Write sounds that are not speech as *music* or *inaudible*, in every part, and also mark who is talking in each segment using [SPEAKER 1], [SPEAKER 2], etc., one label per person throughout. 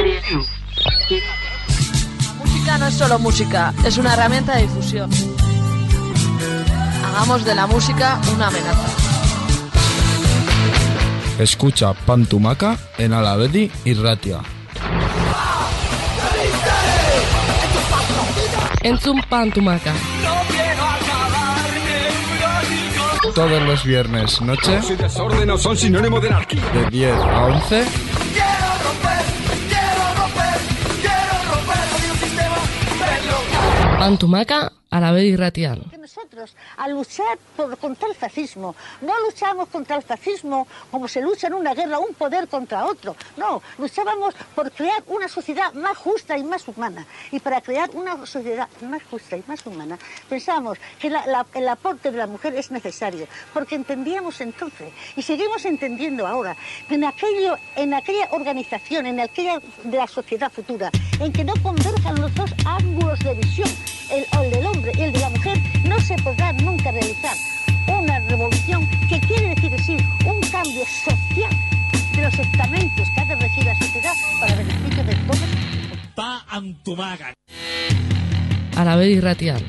[SPEAKER 1] La música no es solo música, es una herramienta de difusión. Hagamos de la música una amenaza.
[SPEAKER 2] Escucha Pantumaca en Alavedi y Ratia.
[SPEAKER 3] Entzun Pantumaca.
[SPEAKER 2] Todos los viernes noche
[SPEAKER 4] Si desorden no son sinónimo de anarquía.
[SPEAKER 2] de 10 a 11
[SPEAKER 3] Pantumaca a la vez irratial.
[SPEAKER 5] que al luchar por- contra el fascismo, no luchamos contra el fascismo como se lucha en una guerra, un poder contra otro. No, luchábamos por crear una sociedad más justa y más humana. Y para crear una sociedad más justa y más humana, pensamos que el aporte de la mujer es necesario, porque entendíamos entonces, y seguimos entendiendo ahora, que en, aquello, en aquella organización, en aquella de la sociedad futura, en que no converjan los dos ángulos de visión, el del hombre y el de la mujer, no se podrá nunca realizar una revolución que quiere decir sí, un cambio social de los estamentos que ha de regir la sociedad para beneficio de todos.
[SPEAKER 3] A la vez irratial.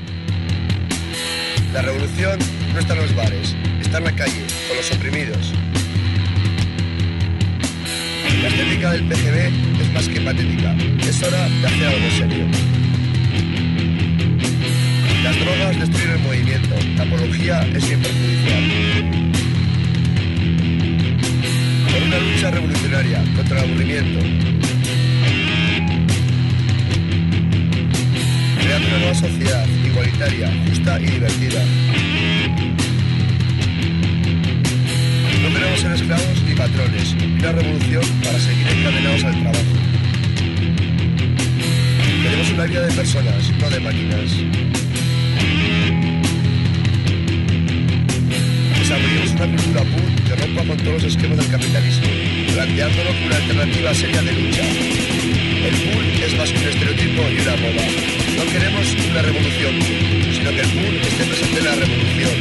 [SPEAKER 6] La revolución no está en los bares, está en la calle, con los oprimidos. La estética del PGB es más que patética. Es hora de hacer algo serio. Las drogas destruyen el movimiento. La apología es bien perjudicial. Por una lucha revolucionaria contra el aburrimiento. Creando una nueva sociedad igualitaria, justa y divertida. No queremos ser esclavos ni patrones. Una revolución para seguir encadenados al trabajo. Queremos una vida de personas, no de máquinas. Una cultura punk que rompa con todos los esquemas del capitalismo, planteándolo como una alternativa seria de lucha. El pool es más que un estereotipo y una moda. No queremos una revolución punk, sino que el pool esté presente en la revolución.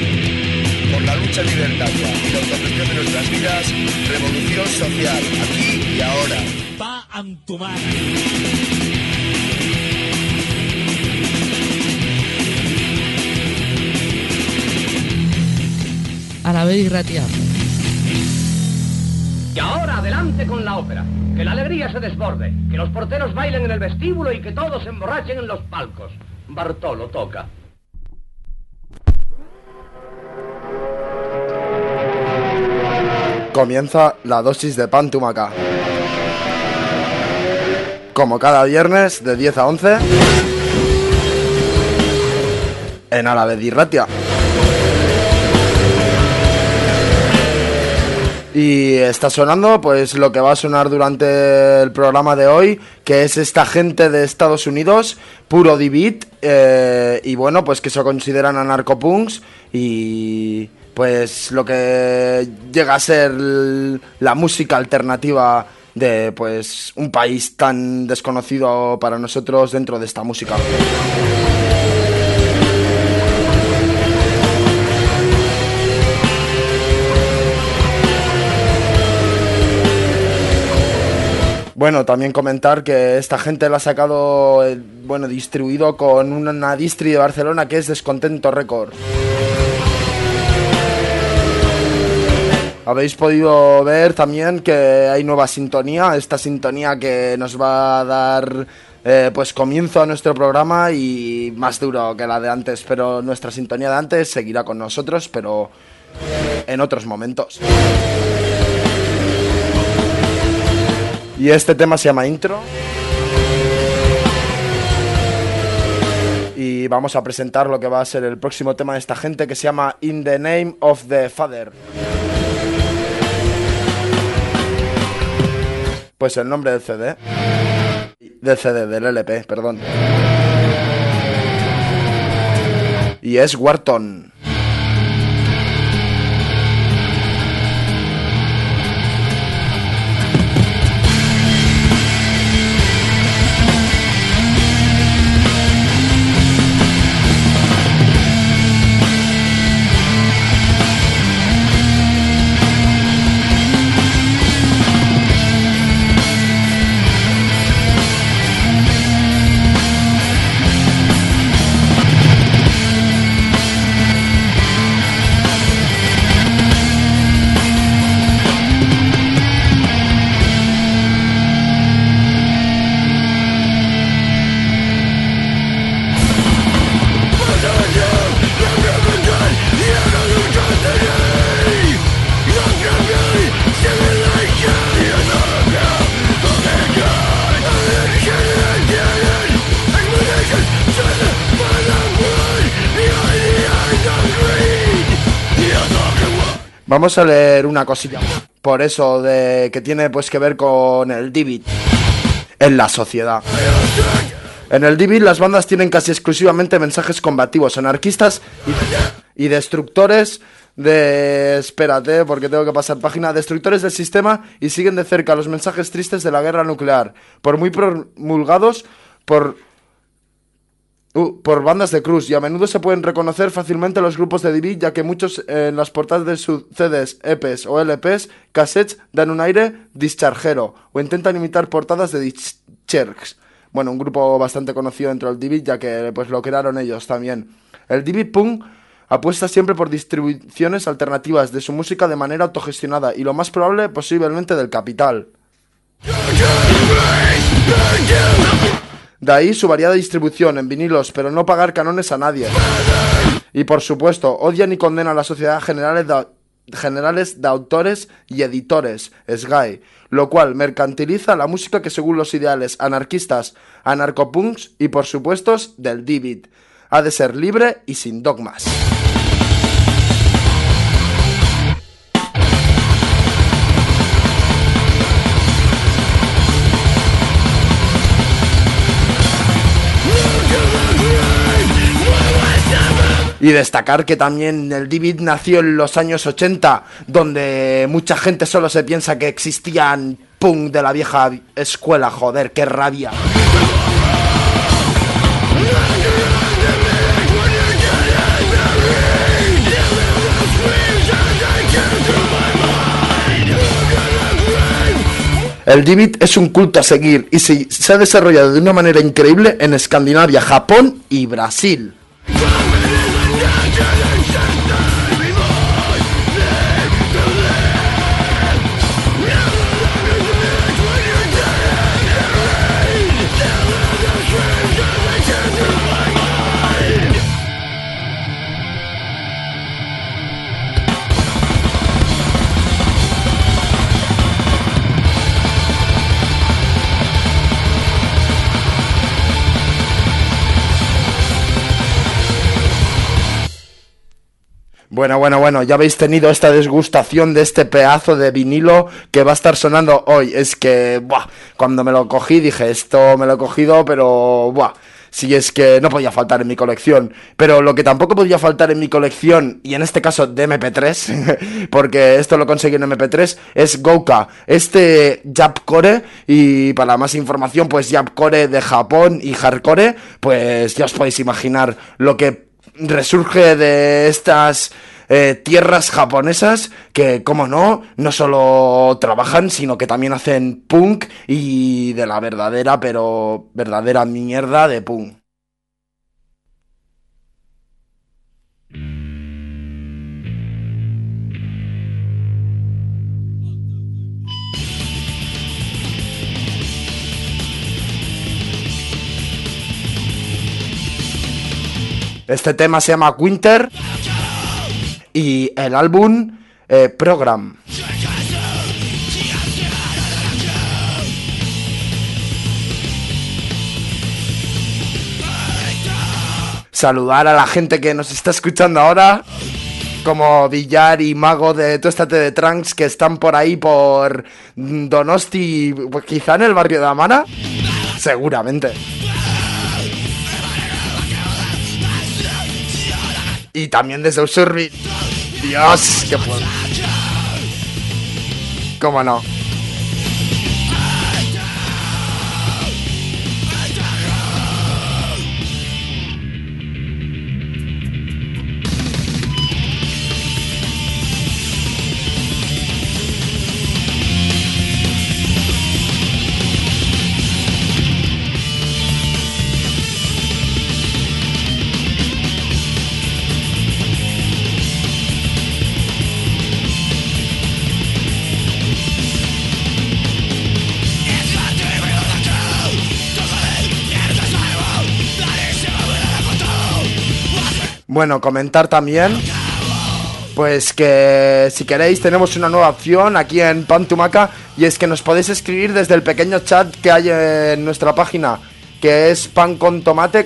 [SPEAKER 6] Por la lucha libertaria y la autogestión de nuestras vidas, revolución social, aquí y ahora.
[SPEAKER 3] A la vez irratial.
[SPEAKER 7] Y ahora adelante con la ópera. Que la alegría se desborde, que los porteros bailen en el vestíbulo y que todos se emborrachen en los palcos. Bartolo toca.
[SPEAKER 8] Comienza la dosis de pan tumaca. Como cada viernes de 10 a 11 en Alavedirratia. Y está sonando pues lo que va a sonar durante el programa de hoy, que es esta gente de Estados Unidos, puro D-Beat, eh, y bueno, pues que se consideran anarcopunks y pues lo que llega a ser la música alternativa de pues un país tan desconocido para nosotros dentro de esta música. Bueno, también comentar que esta gente la ha sacado, eh, bueno, distribuido con una distri de Barcelona que es Descontento Record. Habéis podido ver también que hay nueva sintonía, esta sintonía que nos va a dar eh, pues comienzo a nuestro programa y más duro que la de antes, pero nuestra sintonía de antes seguirá con nosotros, pero en otros momentos. Y este tema se llama Intro. Y vamos a presentar lo que va a ser el próximo tema de esta gente que se llama In the Name of the Father. Pues el nombre del CD. Del CD, del LP, perdón. Y es Wharton. Vamos a leer una cosilla. Por eso, de que tiene pues que ver con el Divid en la sociedad. En el Divid las bandas tienen casi exclusivamente mensajes combativos, anarquistas y, y destructores de... Espérate, porque tengo que pasar página. Destructores del sistema y siguen de cerca los mensajes tristes de la guerra nuclear. Por muy promulgados por... uh, por bandas de cruz y a menudo se pueden reconocer fácilmente los grupos de Divid ya que muchos en las portadas de sus CDs, EPs o LPs, cassettes dan un aire dischargero o intentan imitar portadas de Discharges. Bueno, un grupo bastante conocido dentro del Divid ya que pues lo crearon ellos también. El Divid Punk apuesta siempre por distribuciones alternativas de su música de manera autogestionada y lo más probable posiblemente del capital. De ahí su variada distribución en vinilos, pero no pagar canones a nadie. Y por supuesto, odian y condenan a la sociedad generales de, generales de autores y editores, SGAE, lo cual mercantiliza la música que según los ideales anarquistas, anarcopunks y por supuesto del Divid, ha de ser libre y sin dogmas. Y destacar que también el Divid nació en los años 80, donde mucha gente solo se piensa que existían punk de la vieja escuela, joder, qué rabia. El Divid es un culto a seguir y se ha desarrollado de una manera increíble en Escandinavia, Japón y Brasil. Bueno, bueno, bueno, ya habéis tenido esta desgustación de este pedazo de vinilo que va a estar sonando hoy. Es que, buah, cuando me lo cogí dije, esto me lo he cogido, pero, buah, si es que no podía faltar en mi colección. Pero lo que tampoco podía faltar en mi colección, y en este caso de MP3, *laughs* porque esto lo conseguí en MP3, es Gouka, este Japcore, y para más información, pues Japcore de Japón y Hardcore, pues ya os podéis imaginar lo que resurge de estas eh, tierras japonesas que, como no, no solo trabajan, sino que también hacen punk y de la verdadera, pero verdadera mierda de punk. Este tema se llama Winter y el álbum eh, Program. Saludar a la gente que nos está escuchando ahora, como Villar y Mago de Tuestate de Trunks que están por ahí por Donosti, pues quizá en el barrio de Amana. Seguramente. Y también desde Usurbi. Dios, qué puedo. ¿Cómo no? Bueno, comentar también. Pues que si queréis tenemos una nueva opción aquí en Pantumaca y es que nos podéis escribir desde el pequeño chat que hay en nuestra página que es pan con tomate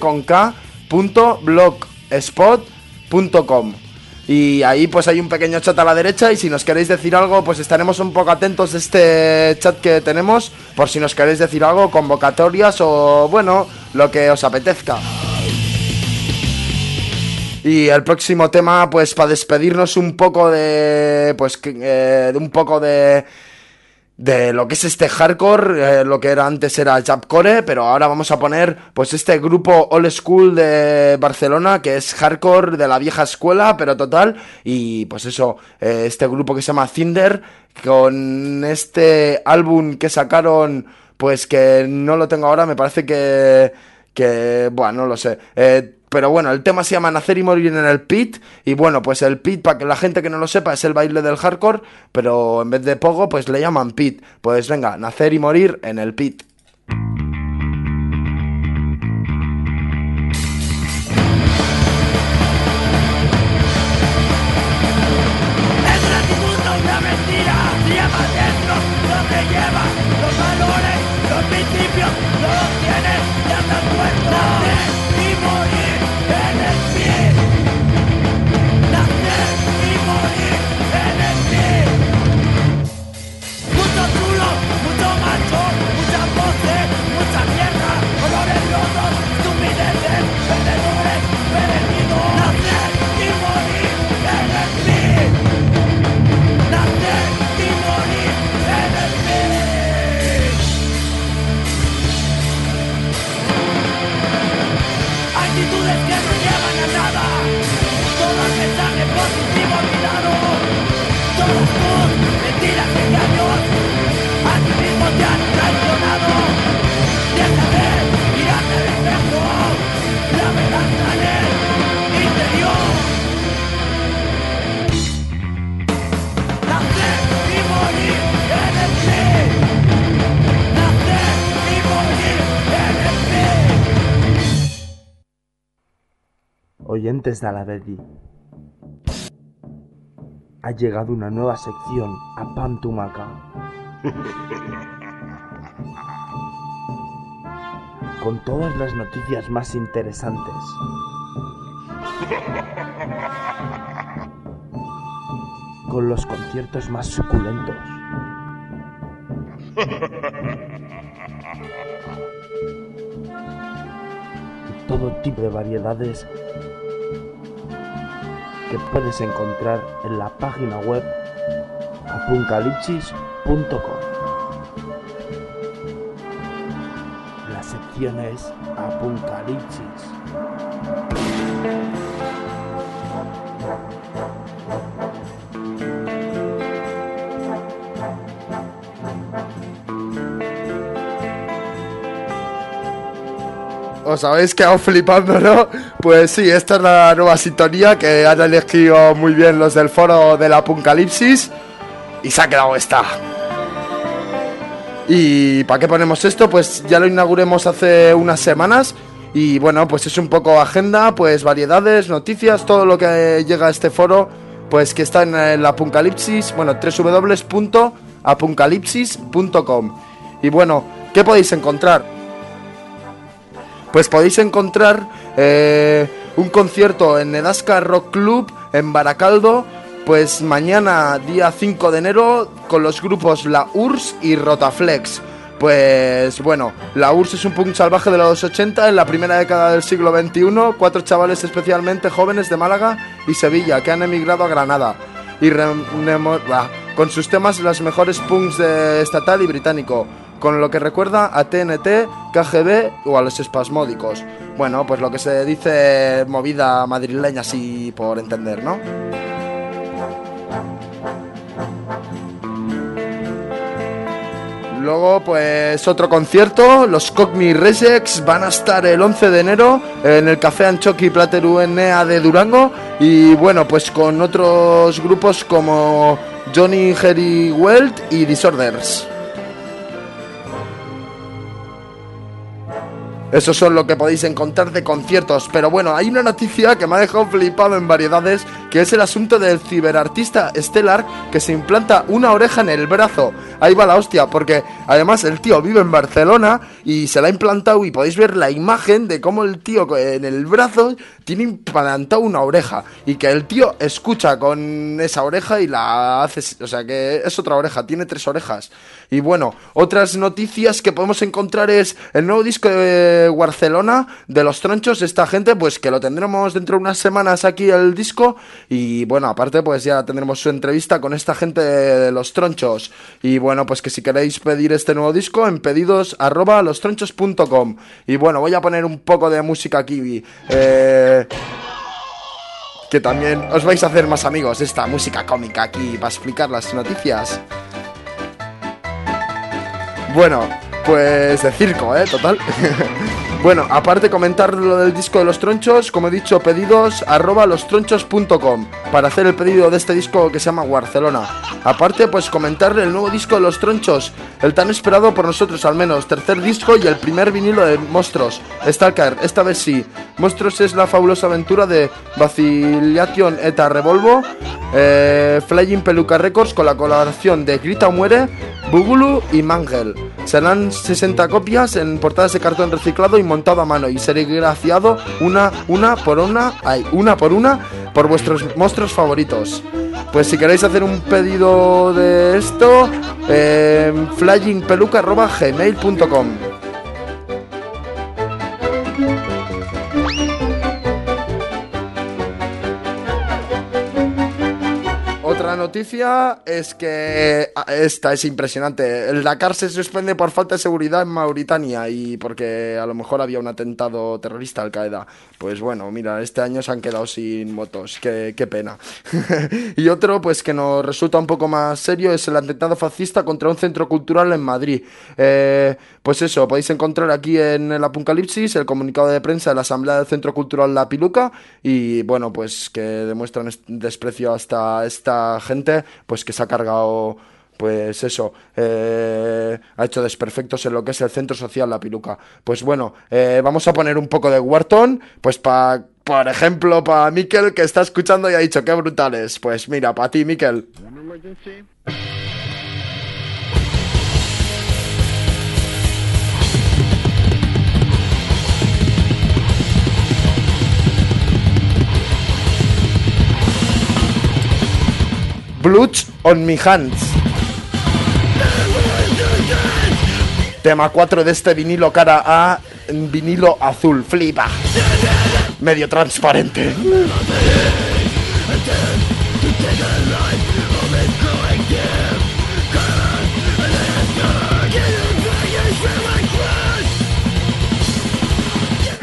[SPEAKER 8] punto Y ahí pues hay un pequeño chat a la derecha y si nos queréis decir algo pues estaremos un poco atentos de este chat que tenemos por si nos queréis decir algo, convocatorias o bueno, lo que os apetezca. Y el próximo tema, pues para despedirnos un poco de. Pues eh, de un poco de de lo que es este hardcore, eh, lo que era antes era Japcore, pero ahora vamos a poner pues este grupo old school de Barcelona que es hardcore de la vieja escuela, pero total, y pues eso, eh, este grupo que se llama Cinder, con este álbum que sacaron, pues que no lo tengo ahora, me parece que, que, bueno, no lo sé, eh, pero bueno, el tema se llama Nacer y Morir en el Pit. Y bueno, pues el Pit, para que la gente que no lo sepa, es el baile del hardcore. Pero en vez de Pogo, pues le llaman Pit. Pues venga, Nacer y Morir en el Pit. Oyentes de Alavedi. Ha llegado una nueva sección a Pantumaca. *laughs* Con todas las noticias más interesantes. *laughs* Con los conciertos más suculentos. *laughs* Y todo tipo de variedades puedes encontrar en la página web apocalipsis.com. La sección es Apocalipsis. os habéis quedado flipando, ¿no? Pues sí, esta es la nueva sintonía que han elegido muy bien los del foro del Apocalipsis y se ha quedado esta. ¿Y para qué ponemos esto? Pues ya lo inauguremos hace unas semanas y bueno, pues es un poco agenda, pues variedades, noticias, todo lo que llega a este foro, pues que está en el Apocalipsis, bueno, www.apocalipsis.com. Y bueno, ¿qué podéis encontrar? Pues podéis encontrar eh, un concierto en Nedasca Rock Club en Baracaldo, pues mañana, día 5 de enero, con los grupos La URSS y Rotaflex. Pues bueno, la URSS es un punk salvaje de los 80 en la primera década del siglo XXI, cuatro chavales especialmente jóvenes de Málaga y Sevilla que han emigrado a Granada y con sus temas las mejores punks de estatal y británico con lo que recuerda a TNT, KGB o a los espasmódicos. Bueno, pues lo que se dice movida madrileña así por entender, ¿no? Luego, pues otro concierto, los Cockney Resex van a estar el 11 de enero en el Café Anchoqui Plateru NA de Durango y bueno, pues con otros grupos como Johnny Harry Welt y Disorders. Eso son lo que podéis encontrar de conciertos. Pero bueno, hay una noticia que me ha dejado flipado en variedades, que es el asunto del ciberartista Stellar que se implanta una oreja en el brazo. Ahí va la hostia, porque además el tío vive en Barcelona y se la ha implantado y podéis ver la imagen de cómo el tío en el brazo tiene implantado una oreja y que el tío escucha con esa oreja y la hace, o sea que es otra oreja, tiene tres orejas. Y bueno, otras noticias que podemos encontrar es el nuevo disco de Barcelona de los tronchos, esta gente pues que lo tendremos dentro de unas semanas aquí el disco y bueno, aparte pues ya tendremos su entrevista con esta gente de los tronchos y bueno, pues que si queréis pedir este nuevo disco en pedidos arroba lostronchos.com y bueno, voy a poner un poco de música aquí eh, que también os vais a hacer más amigos esta música cómica aquí para explicar las noticias. Bueno, pues de circo, ¿eh? Total. *laughs* bueno, aparte comentar lo del disco de los tronchos, como he dicho, pedidos arroba lostronchos.com para hacer el pedido de este disco que se llama Barcelona. Aparte, pues comentar el nuevo disco de los tronchos, el tan esperado por nosotros al menos, tercer disco y el primer vinilo de Monstruos, Stalker, esta vez sí. Monstruos es la fabulosa aventura de Vaciliation Eta Revolvo, eh, Flying Peluca Records con la colaboración de Grita o Muere, Bugulu y Mangel. Serán 60 copias en portadas de cartón reciclado y montado a mano y serigrafiado una, una por una, ay, una por una por vuestros monstruos favoritos. Pues si queréis hacer un pedido de esto, eh, flyingpeluca.gmail.com noticia es que ah, esta es impresionante. El Dakar se suspende por falta de seguridad en Mauritania y porque a lo mejor había un atentado terrorista al Qaeda. Pues bueno, mira, este año se han quedado sin motos. Qué, qué pena. *laughs* y otro, pues que nos resulta un poco más serio, es el atentado fascista contra un centro cultural en Madrid. Eh, pues eso, podéis encontrar aquí en el Apocalipsis el comunicado de prensa de la Asamblea del Centro Cultural La Piluca y bueno, pues que demuestran desprecio hasta esta gente, pues que se ha cargado pues eso, eh, ha hecho desperfectos en lo que es el centro social La Piluca. Pues bueno, eh, vamos a poner un poco de Wharton, pues para, por ejemplo, para Miquel que está escuchando y ha dicho, qué brutales. Pues mira, para ti, Miquel. Blood on My Hands. Tema 4 de este vinilo cara A, vinilo azul, flipa. Medio transparente.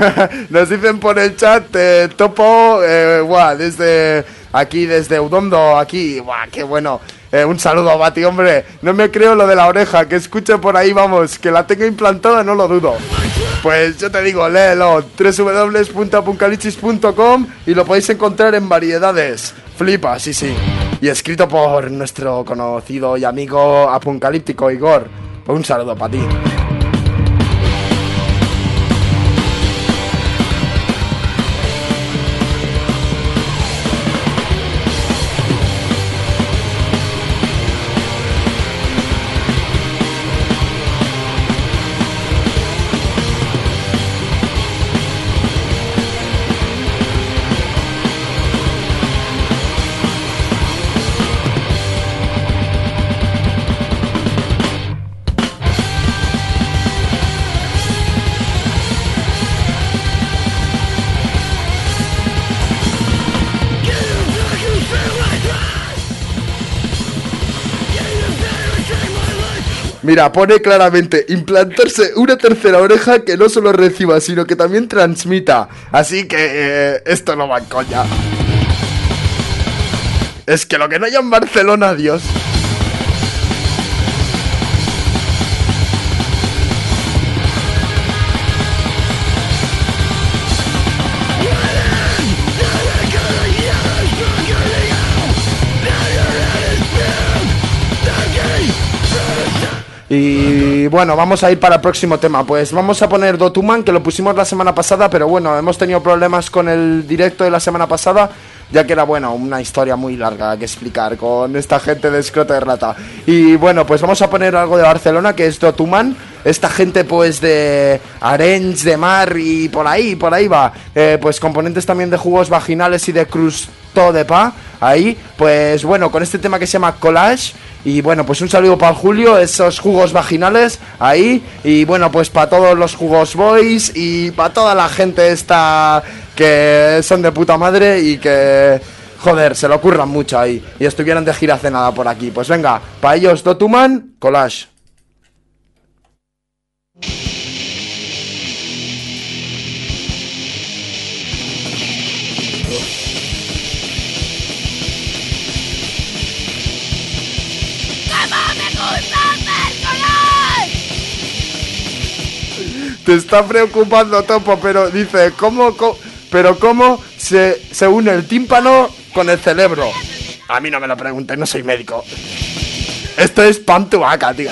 [SPEAKER 8] *laughs* Nos dicen por el chat, eh, topo, eh, desde aquí, desde Udondo, aquí, guau, qué bueno. Eh, un saludo a Bati, hombre. No me creo lo de la oreja, que escuche por ahí, vamos, que la tengo implantada, no lo dudo. Pues yo te digo, léelo, www.apocalipsis.com y lo podéis encontrar en variedades. Flipa, sí, sí. Y escrito por nuestro conocido y amigo apocalíptico Igor. Un saludo para ti. Mira, pone claramente implantarse una tercera oreja que no solo reciba, sino que también transmita. Así que eh, esto no va en coña. Es que lo que no haya en Barcelona, Dios. Y bueno, vamos a ir para el próximo tema. Pues vamos a poner Dotuman, que lo pusimos la semana pasada, pero bueno, hemos tenido problemas con el directo de la semana pasada, ya que era, bueno, una historia muy larga que explicar con esta gente de escroto de rata. Y bueno, pues vamos a poner algo de Barcelona, que es Dotuman. Esta gente, pues, de Arenys, de Mar y por ahí, por ahí va. Eh, pues componentes también de jugos vaginales y de crusto de pa. Ahí, pues bueno, con este tema que se llama Collage. Y bueno, pues un saludo para Julio, esos jugos vaginales ahí. Y bueno, pues para todos los jugos boys y para toda la gente esta que son de puta madre y que, joder, se lo ocurran mucho ahí. Y estuvieran de gira nada por aquí. Pues venga, para ellos, Dotuman, Collage. Te está preocupando Topo, pero dice, ¿cómo, co- pero cómo se, se une el tímpano con el cerebro? A mí no me lo preguntes, no soy médico. Esto es pan tu vaca, tío.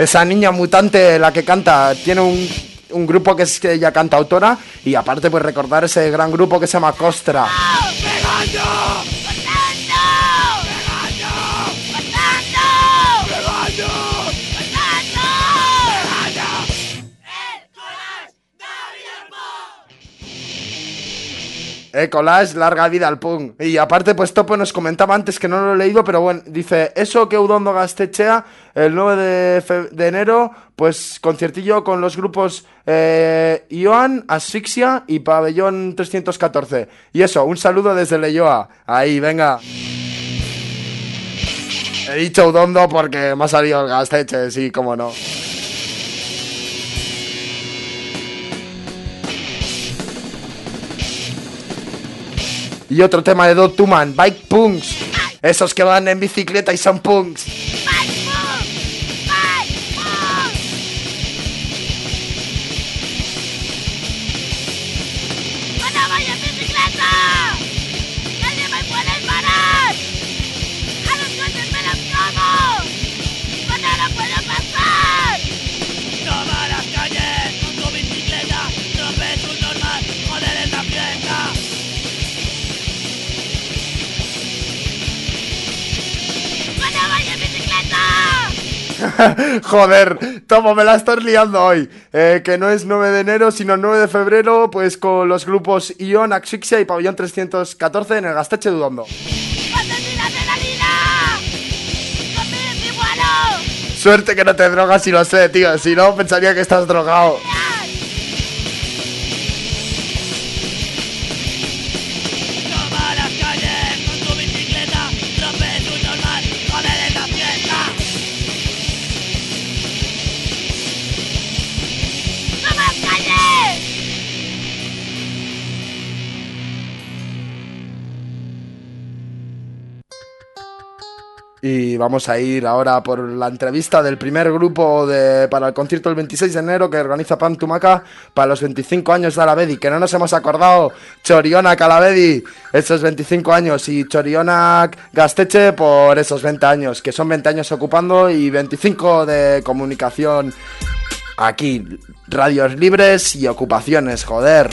[SPEAKER 8] Esa niña mutante, la que canta, tiene un, un grupo que es que ella canta autora y aparte pues recordar ese gran grupo que se llama Costra. Eh, collage, larga vida al punk. Y aparte, pues Topo nos comentaba antes que no lo he leído, pero bueno, dice, eso que Udondo Gastechea el 9 de, de enero, pues conciertillo con los grupos eh, Ioan, Asfixia y Pabellón 314. Y eso, un saludo desde Leyoa. Ahí, venga. He dicho Udondo porque me ha salido el Gasteche, sí, cómo no. Y otro tema de Dot Tuman, Bike Punks. Esos que van en bicicleta y son punks. *laughs*
[SPEAKER 9] Joder,
[SPEAKER 8] Tomo, me la estás liando hoy. Eh, que no es 9 de enero, sino 9 de febrero, pues con los grupos Ion, Asfixia y Pabellón 314 en el Gasteche Dudondo. Suerte que no te drogas si lo sé, tío. Si no, pensaría que estás drogado. Y vamos a ir ahora por la entrevista del primer grupo de, para el concierto del 26 de enero que organiza Pan Tumaca para los 25 años de Alavedi, que no nos hemos acordado. Choriona Calavedi, esos 25 años, y Choriona Gasteche por esos 20 años, que son 20 años ocupando y 25 de comunicación aquí. Radios libres y ocupaciones, joder.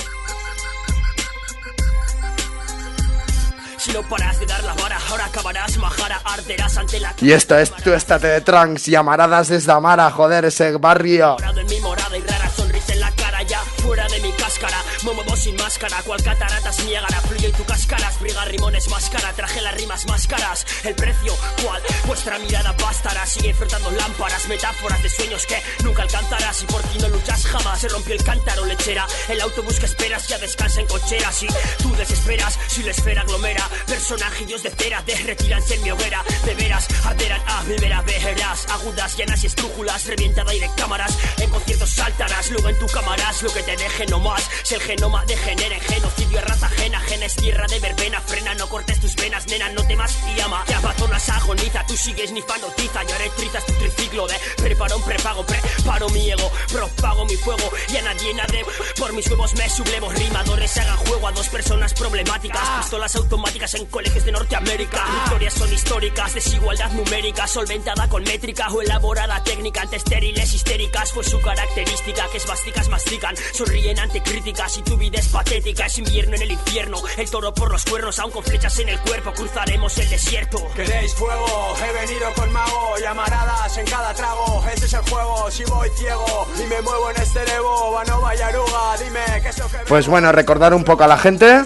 [SPEAKER 10] Si no paras de dar la vara, ahora acabarás majara, arderás ante la
[SPEAKER 8] Y esto es tu estate de trans y amaradas desde Amara, joder, ese barrio.
[SPEAKER 10] Morado en mi morada y rara sonrisa en la cara ya fuera de mi cáscara me muevo sin máscara cual cataratas Niágara fluye en tu cascaras briga rimones máscara. Traje las rimas más caras el precio cual vuestra mirada bástará sigue frotando lámparas metáforas de sueños que nunca alcanzarás. Y por ti no luchas jamás se rompió el cántaro lechera. El autobús que esperas ya descansa en cocheras y tú desesperas si la esfera aglomera personajillos de cera te retiranse en mi hoguera. De veras arderán a mil veras verás agudas llenas y estrújulas revienta de aire cámaras. En conciertos saltarás luego en tu cámaras lo que te deje no más. Si el genoma degenera en genocidio, raza ajena, genes tierra de verbena, frena, no cortes tus venas, nena, no temas y ama. Te abandonas, agoniza, tú sigues ni fanotiza, y electrizas tu triciclo de preparo, prepago, preparo mi ego, propago mi fuego y a nadie nadie por mis huevos me sublevo, rimadores hagan juego a dos personas problemáticas, pistolas automáticas en colegios de Norteamérica, victorias son históricas, desigualdad numérica, solventada con métrica o elaborada técnica ante estériles histéricas, fue su característica que esvásticas mastican, sonríen ante críticas y tu vida es patética, es invierno en el infierno, el toro por los cuernos, aún con flechas en el cuerpo, cruzaremos el desierto.
[SPEAKER 11] ¿Queréis fuego? He venido con mago, llamaradas en cada trago. Este es el juego, si voy ciego y me muevo en este nevo, va no vaya aruga, dime qué es lo que
[SPEAKER 8] Pues bueno, recordar un poco a la gente.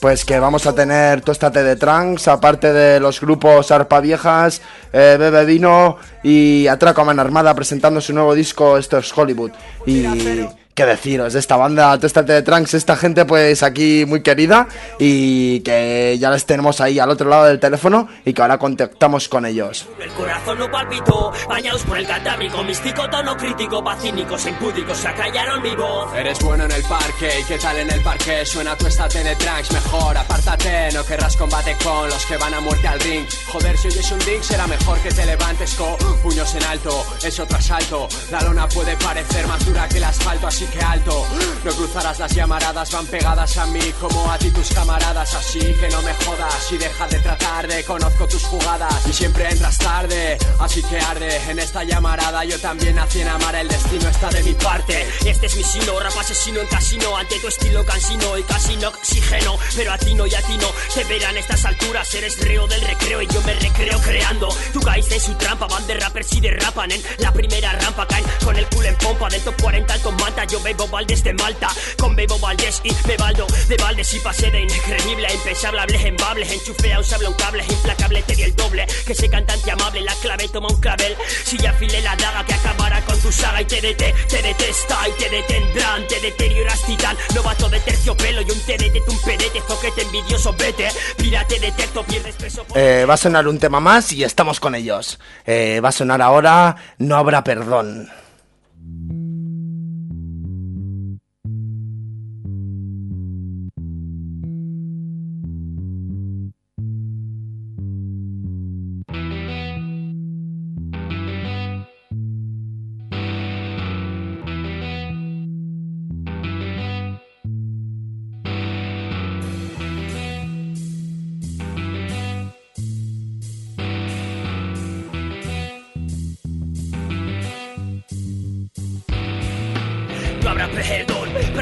[SPEAKER 8] Pues que vamos a tener Tostate de Trunks, aparte de los grupos Arpa Viejas, eh, Bebe Vino y Atraco a Man Armada presentando su nuevo disco, esto es Hollywood. Y qué deciros de esta banda, Tostate de Trunks, esta gente pues aquí muy querida y que ya les tenemos ahí al otro lado del teléfono y que ahora contactamos con ellos.
[SPEAKER 10] El corazón no palpitó, bañados por el catábrico, místico tono crítico, pacínicos e impúdicos, se acallaron mi voz.
[SPEAKER 11] Eres bueno en el parque, ¿y qué tal en el parque? Suena tu estate de tracks, mejor apártate, no querrás combate con los que van a muerte al ring. Joder, si oyes un ding, será mejor que te levantes con puños en alto, es otro asalto. La lona puede parecer más dura que el asfalto, así que alto. No cruzarás las llamaradas, van pegadas a mí como a ti tus camaradas, así que no me jodas y deja de tratar de conozco tus jugadas y siempre entras tarde, así que arde en esta llamarada. Yo también nací en amar, el destino está de mi parte.
[SPEAKER 10] Este es mi sino, rap asesino en casino, ante tu estilo cansino y casi no oxígeno. Pero a ti no y a ti no, te verán estas alturas, eres reo del recreo y yo me recreo creando. Tú caíste en su trampa, van de rappers y derrapan en la primera rampa, caen con el culo en pompa del top 40 alto manta. Yo bebo Valdés de Malta, con Bebo Valdés y me baldo de Valdés y pasé de increíble. A impensable, hables en bables, enchufé a un sable un cable, implacable te di el doble, que ese cantante amable, la clave toma un clavel, si ya afilé la daga que acabará con tu saga. Y te dete, te detesta y te detendrán, te deterioras titán, novato de terciopelo y un TDT, un pedete, zoquete envidioso, vete, pirate detecto, pierdes peso por...
[SPEAKER 8] Eh, va a sonar un tema más y estamos con ellos. Eh, va a sonar ahora No habrá perdón.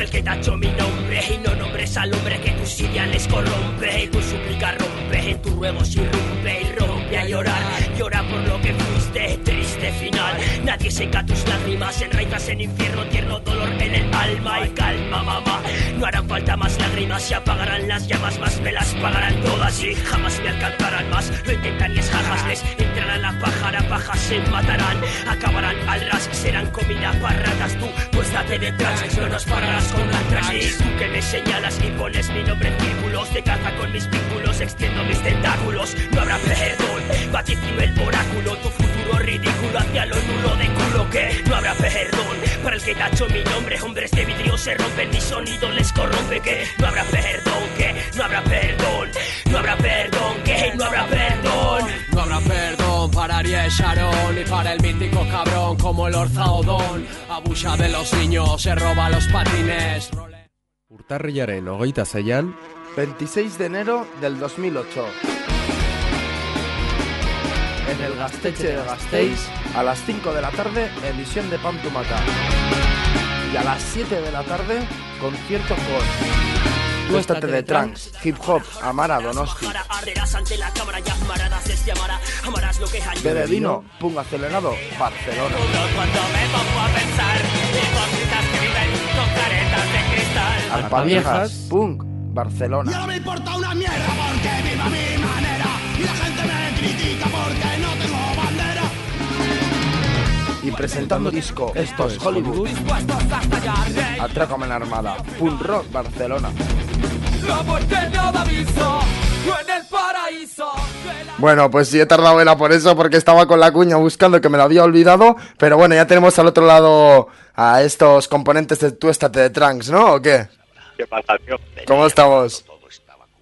[SPEAKER 10] El que tachó mi nombre. Y no nombres al hombre que tus ideales corrompe. Tu súplica rompe, tu ruego se irrumpe. Y rompe a llorar, llora por lo que fuiste Triste final, nadie seca tus lágrimas Enraizas en infierno, tierno dolor en el alma. Y calma mamá, no harán falta más lágrimas Se apagarán las llamas, más me las pagarán todas Y jamás me alcanzarán más, lo intentan y es jamás Les entrarán la pájara, paja se matarán. Acabarán al ras, serán comida para ratas Tú, estate detrás, no nos pararás con la trash Tú que me señalas y pones mi nombre en círculos De caza con mis vínculos, extiendo mis tentáculos. No habrá perdón, vaticino el oráculo Tu futuro ridículo hacia lo nulo de culo Que no habrá perdón para el que tacho mi nombre Hombres de vidrio se rompen, mi sonido les corrompe Que no habrá perdón, que no habrá perdón No habrá perdón, que no habrá perdón
[SPEAKER 11] No habrá perdón para Ariel Sharon y para el mítico cabrón como el Orzaodón. Abusa de los niños, se roba los patines.
[SPEAKER 12] Urtarrilaren hogeita zeian,
[SPEAKER 8] 26 de enero del 2008. En el Gasteche de Gasteiz, a las 5 de la tarde, emisión de Pantumaca. Y a las 7 de la tarde, concierto con Tuéstate de Trunks, Hip Hop, Amara Donosti, Bebe Vino, Pum Acelerado, Barcelona.
[SPEAKER 10] Cuando me pongo a pensar Hipócritas que viven con caretas de cristal.
[SPEAKER 8] Alpa Viejas, Punk, Barcelona.
[SPEAKER 13] No me importa una mierda porque viva mi manera la gente me critica porque no tengo bandera.
[SPEAKER 8] Y presentando disco, esto es Hollywood. Atrácame en Armada, Punk Rock, Barcelona.
[SPEAKER 14] La paraíso.
[SPEAKER 8] Bueno, pues sí he tardado era por eso, porque estaba con la cuña buscando que me lo había olvidado. Pero bueno, ya tenemos al otro lado a estos componentes de tu estate de Trunks, ¿no? ¿O qué?
[SPEAKER 14] ¿Qué pasa, tío?
[SPEAKER 8] ¿Cómo estamos?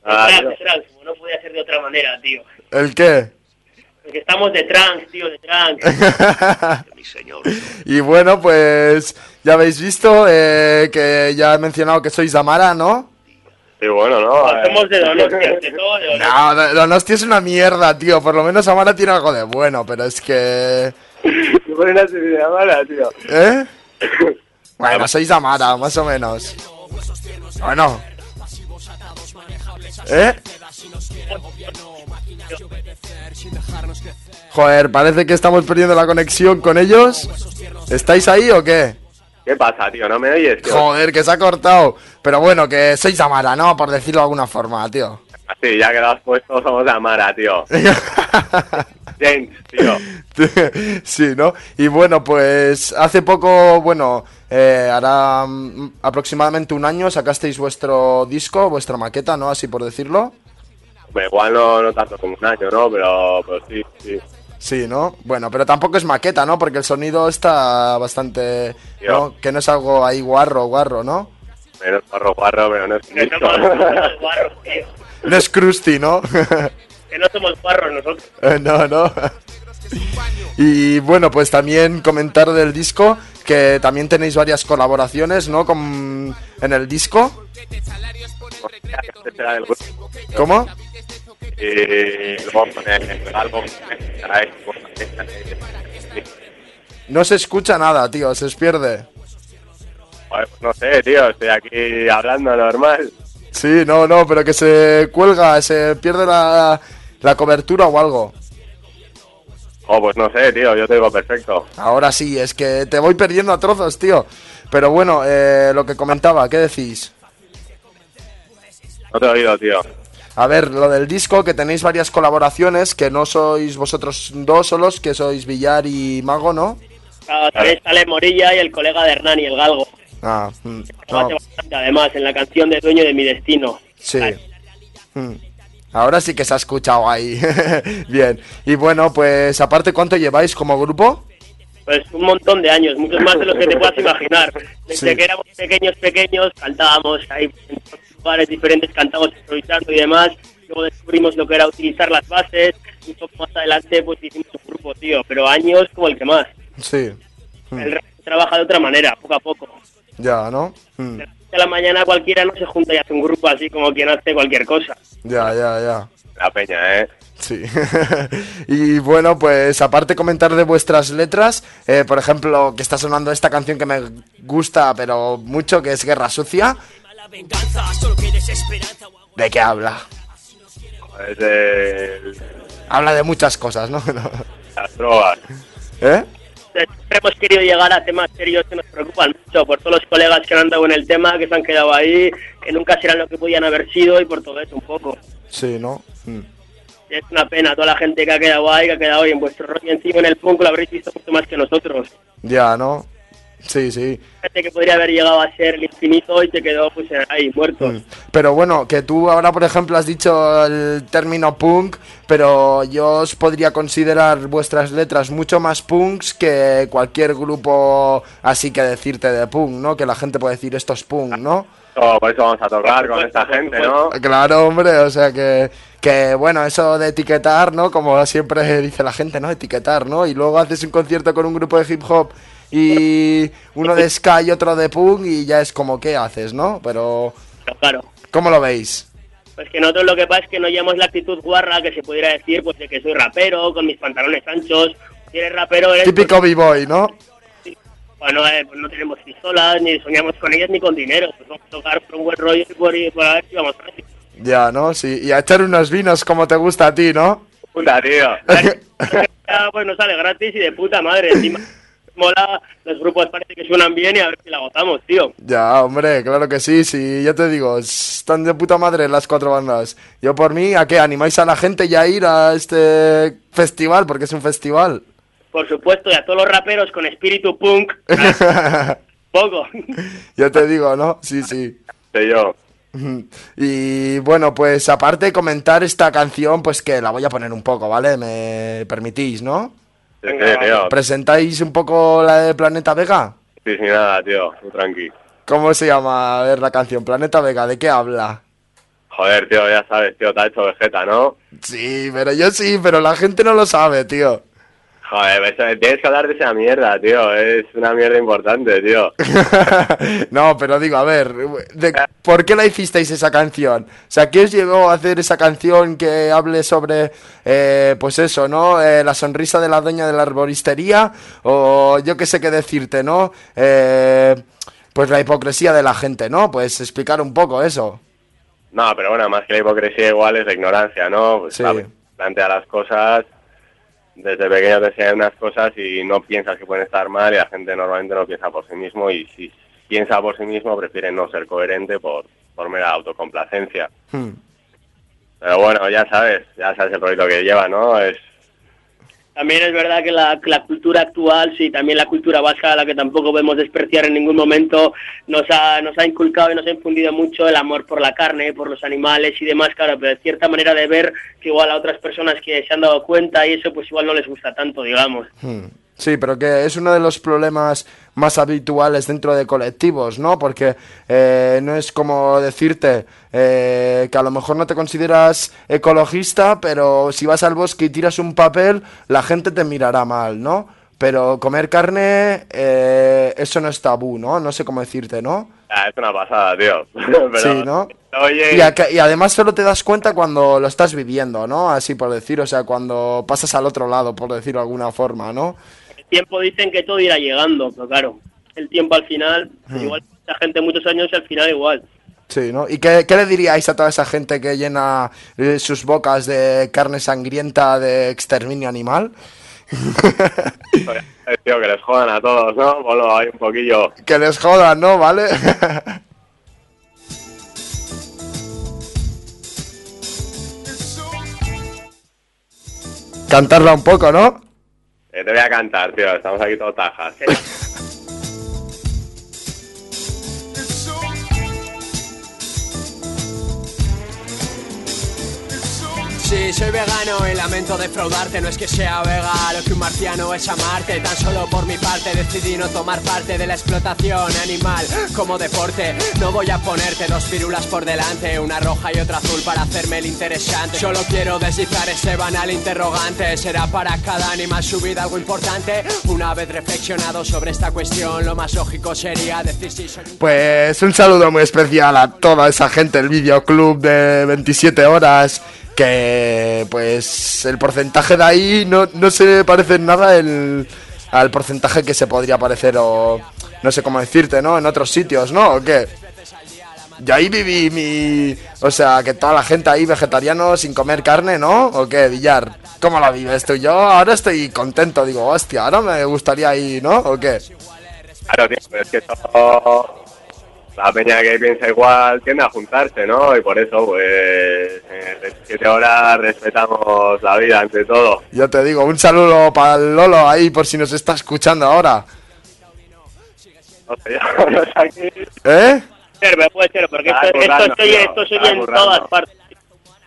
[SPEAKER 14] Ah, tío.
[SPEAKER 15] No podía ser de otra manera, tío.
[SPEAKER 8] ¿El qué?
[SPEAKER 15] Porque estamos de trans, tío, de trans. *laughs*
[SPEAKER 8] y bueno, pues ya habéis visto eh, que ya he mencionado que sois Amara, ¿no?
[SPEAKER 14] Sí, bueno, ¿no? Eh,
[SPEAKER 15] Somos de Donostia, ante todo de Donostia.
[SPEAKER 8] No, Don- Donosti es una mierda, tío. Por lo menos Amara tiene algo de bueno, pero es que...
[SPEAKER 14] Ponen una serie de mala, tío.
[SPEAKER 8] ¿Eh? *laughs* Bueno, sois Amara, más o menos. Bueno. ¿Eh? Joder, parece que estamos perdiendo la conexión con ellos. ¿Estáis ahí o qué?
[SPEAKER 14] ¿Qué pasa, tío? ¿No me oyes, tío?
[SPEAKER 8] Joder, que se ha cortado. Pero bueno, que sois Amara, ¿no? Por decirlo de alguna forma, tío.
[SPEAKER 14] Sí, ya que lo has puesto, somos Amara, tío. *laughs* James, tío. *laughs*
[SPEAKER 8] sí, ¿no? Y bueno, pues hace poco, bueno, eh, hará mm, aproximadamente un año sacasteis vuestro disco, vuestra maqueta, ¿no? Así por decirlo.
[SPEAKER 14] Hombre, igual no, no tanto como un año, ¿no? Pero, pero sí, sí.
[SPEAKER 8] Sí, ¿no? Bueno, pero tampoco es maqueta, ¿no? Porque el sonido está bastante... ¿no? Que no es algo ahí guarro, guarro, ¿no?
[SPEAKER 14] Menos guarro, guarro, pero no es
[SPEAKER 15] Que
[SPEAKER 14] mucho.
[SPEAKER 15] somos, *laughs* guarros, tío.
[SPEAKER 8] No es crusty, ¿no?
[SPEAKER 15] Que no somos guarros nosotros. *laughs*
[SPEAKER 8] Eh, no, no. Y bueno, pues también comentar del disco que también tenéis varias colaboraciones, ¿no? Con, en el disco.
[SPEAKER 14] Este.
[SPEAKER 8] ¿Cómo?
[SPEAKER 14] Poner algo.
[SPEAKER 8] No se escucha nada, tío, se os pierde.
[SPEAKER 14] Pues no sé, tío, estoy aquí hablando normal.
[SPEAKER 8] Sí, no, no, pero que se cuelga, se pierde la, la cobertura o algo.
[SPEAKER 14] Oh, pues no sé, tío, yo te digo perfecto.
[SPEAKER 8] Ahora sí, es que te voy perdiendo a trozos, tío. Pero bueno, eh, lo que comentaba, ¿qué decís?
[SPEAKER 14] No te he oído, tío.
[SPEAKER 8] A ver, lo del disco, que tenéis varias colaboraciones, que no sois vosotros dos solos, que sois Villar y Mago, ¿no?
[SPEAKER 15] Ah, También sale Morilla y el colega de Hernán y el Galgo.
[SPEAKER 8] Ah, mm, no,
[SPEAKER 15] bastante, además, en la canción de Dueño de mi Destino.
[SPEAKER 8] sí. Mm. Ahora sí que se ha escuchado ahí. *laughs* Bien. Y bueno, pues aparte, ¿cuánto lleváis como grupo?
[SPEAKER 15] Pues un montón de años, muchos más de los que te puedas imaginar. Desde
[SPEAKER 8] Sí.
[SPEAKER 15] que éramos pequeños, pequeños, cantábamos ahí lugares diferentes, cantábamos improvisando y demás. Luego descubrimos lo que era utilizar las bases. Un poco más adelante, pues hicimos un grupo, tío. Pero años como el que más.
[SPEAKER 8] Sí. Mm.
[SPEAKER 15] El resto trabaja de otra manera, poco a poco.
[SPEAKER 8] Ya, ¿no? Mm.
[SPEAKER 15] De la mañana cualquiera no se junta y hace un grupo así como quien hace cualquier cosa.
[SPEAKER 8] Ya, ya, ya.
[SPEAKER 14] La peña, ¿eh?
[SPEAKER 8] Sí. *laughs* y bueno, pues aparte comentar de vuestras letras, eh, por ejemplo, que está sonando esta canción que me gusta, pero mucho, que es Guerra Sucia. ¿De qué habla?
[SPEAKER 14] Es
[SPEAKER 8] Habla de muchas cosas, ¿no? *laughs*
[SPEAKER 14] las drogas.
[SPEAKER 8] ¿Eh?
[SPEAKER 15] Siempre hemos querido llegar a temas serios que nos preocupan mucho por todos los colegas que han andado en el tema, que se han quedado ahí, que nunca serán lo que podían haber sido y por todo eso un poco.
[SPEAKER 8] Sí, ¿no? Mm.
[SPEAKER 15] Es una pena toda la gente que ha quedado ahí, que ha quedado ahí en vuestro rollo encima en el punk, lo habréis visto mucho más que nosotros.
[SPEAKER 8] Ya, ¿no? Sí, sí.
[SPEAKER 15] Que podría haber llegado a ser el infinito y se quedó pues ahí, muertos.
[SPEAKER 8] Mm. Pero bueno, que tú ahora, por ejemplo, has dicho el término punk, pero yo os podría considerar vuestras letras mucho más punks que cualquier grupo así que decirte de punk, ¿no? Que la gente puede decir esto es punk, ¿no?
[SPEAKER 14] Oh, por eso vamos a tocar con esta gente, ¿no?
[SPEAKER 8] Claro, hombre, o sea que, que bueno, eso de etiquetar, ¿no? Como siempre dice la gente, ¿no? Etiquetar, ¿no? Y luego haces un concierto con un grupo de hip hop y uno de ska y otro de punk y ya es como, ¿qué haces, no? Pero,
[SPEAKER 15] Pero claro,
[SPEAKER 8] ¿cómo lo veis?
[SPEAKER 15] pues que nosotros lo que pasa es que no llevamos la actitud guarra que se pudiera decir, pues de que soy rapero, con mis pantalones anchos. Si eres rapero, eres...
[SPEAKER 8] Típico b-boy, ¿no?
[SPEAKER 15] Bueno, eh, pues no tenemos pistolas, ni soñamos con ellas, ni con dinero. Pues vamos a tocar por un buen rollo y por, y por a ver si vamos a
[SPEAKER 8] Ya, ¿no? Sí, y a echar unos vinos como te gusta a ti, ¿no?
[SPEAKER 14] Puta, tío. *laughs*
[SPEAKER 15] Pues nos sale gratis y de puta madre. Encima mola, los grupos parece que suenan bien y a ver si la gozamos, tío.
[SPEAKER 8] Ya, hombre, claro que sí, sí, ya te digo, están de puta madre las cuatro bandas. Yo por mí, ¿a qué? ¿Animáis a la gente ya a ir a este festival? Porque es un festival.
[SPEAKER 15] Por supuesto, y a todos los raperos con espíritu punk, *laughs* poco.
[SPEAKER 8] ya te digo, ¿no? Sí, sí.
[SPEAKER 14] Sé yo. *laughs*
[SPEAKER 8] Y bueno, pues aparte comentar esta canción, pues que la voy a poner un poco, ¿vale? ¿Me permitís, no?
[SPEAKER 14] Sí, sí, tío.
[SPEAKER 8] ¿Presentáis un poco la de Planeta Vega?
[SPEAKER 14] Sí, sí, nada, tío. Tranqui.
[SPEAKER 8] ¿Cómo se llama a ver la canción? Planeta Vega, ¿de qué habla?
[SPEAKER 14] Joder, tío, ya sabes, tío, te ha hecho Vegeta, ¿no?
[SPEAKER 8] Sí, pero yo sí, pero la gente no lo sabe, tío.
[SPEAKER 14] Joder, tienes que hablar de esa mierda, tío. Es una mierda importante, tío. *laughs*
[SPEAKER 8] No, pero digo, a ver, de- ¿por qué la hicisteis esa canción? O sea, ¿qué os llevó a hacer esa canción que hable sobre, eh, pues eso, ¿no? Eh, la sonrisa de la dueña de la arboristería, o yo qué sé qué decirte, ¿no? Eh, pues la hipocresía de la gente, ¿no? Pues explicar un poco eso.
[SPEAKER 14] No, pero bueno, más que la hipocresía igual es la ignorancia, ¿no? Pues
[SPEAKER 8] Sí.
[SPEAKER 14] la- plantea las cosas, desde pequeño te enseñan unas cosas y no piensas que pueden estar mal y la gente normalmente no piensa por sí mismo y si piensa por sí mismo prefiere no ser coherente por, por mera autocomplacencia.
[SPEAKER 8] Hmm.
[SPEAKER 14] Pero bueno, ya sabes, ya sabes el proyecto que lleva, ¿no? Es
[SPEAKER 15] También es verdad que la, la cultura actual, sí, también la cultura vasca, la que tampoco podemos despreciar en ningún momento, nos ha, nos ha inculcado y nos ha infundido mucho el amor por la carne, por los animales y demás, claro, pero de cierta manera de ver que igual a otras personas que se han dado cuenta y eso, pues igual no les gusta tanto, digamos.
[SPEAKER 8] Hmm. Sí, pero que es uno de los problemas más habituales dentro de colectivos, ¿no? Porque eh, no es como decirte eh, que a lo mejor no te consideras ecologista, pero si vas al bosque y tiras un papel, la gente te mirará mal, ¿no? Pero comer carne, eh, eso no es tabú, ¿no? No sé cómo decirte, ¿no?
[SPEAKER 14] ah, es una pasada, tío. *laughs* Pero,
[SPEAKER 8] sí, ¿no?
[SPEAKER 14] Oye,
[SPEAKER 8] Y, y además solo te das cuenta cuando lo estás viviendo, ¿no? Así por decir, o sea, cuando pasas al otro lado, por decirlo de alguna forma, ¿no?
[SPEAKER 15] Tiempo dicen que todo irá llegando, pero claro, el tiempo al final,
[SPEAKER 8] Hmm.
[SPEAKER 15] igual la gente muchos años y al final igual.
[SPEAKER 8] Sí, ¿no? ¿Y qué, qué le diríais a toda esa gente que llena eh, sus bocas de carne sangrienta de exterminio animal?
[SPEAKER 14] tío, que les jodan a todos, ¿no? Ponlo ahí un poquillo.
[SPEAKER 8] que les jodan, ¿no? ¿Vale? *laughs* Cantarla un poco, ¿no?
[SPEAKER 14] Eh, te voy a cantar, tío, estamos aquí todos tajas. *laughs*
[SPEAKER 11] Sí, soy vegano y lamento defraudarte. No es que sea vega, lo que un marciano es amarte. Tan solo por mi parte decidí no tomar parte de la explotación animal como deporte. No voy a ponerte dos pirulas por delante Una roja y otra azul para hacerme el interesante. Solo quiero deslizar ese banal interrogante. ¿Será para cada animal su vida algo importante? Una vez reflexionado sobre esta cuestión Lo más lógico sería decir si soy
[SPEAKER 8] Pues un saludo muy especial a toda esa gente del videoclub de 27 horas que pues el porcentaje de ahí no, no se parece en nada el, al porcentaje que se podría parecer o no sé cómo decirte, ¿no? En otros sitios, ¿no? ¿O qué? Y ahí viví mi... O sea, que toda la gente ahí vegetariano sin comer carne, ¿no? ¿O qué, Villar? ¿Cómo la vives tú? Yo ahora estoy contento, digo, hostia, ahora me gustaría ir, ¿no? ¿O qué?
[SPEAKER 14] Claro, tío, pero es que eso... La peña que piensa igual tiende a juntarse, ¿no? Y por eso, pues, en 7 horas respetamos la vida ante todo.
[SPEAKER 8] Yo te digo, un saludo para el Lolo ahí por si nos está escuchando ahora.
[SPEAKER 14] No sé, *laughs* yo no sé aquí...
[SPEAKER 8] ¿Eh?
[SPEAKER 15] Ser, pero puede ser, porque
[SPEAKER 14] Está
[SPEAKER 15] esto,
[SPEAKER 14] currando,
[SPEAKER 15] esto en todas partes.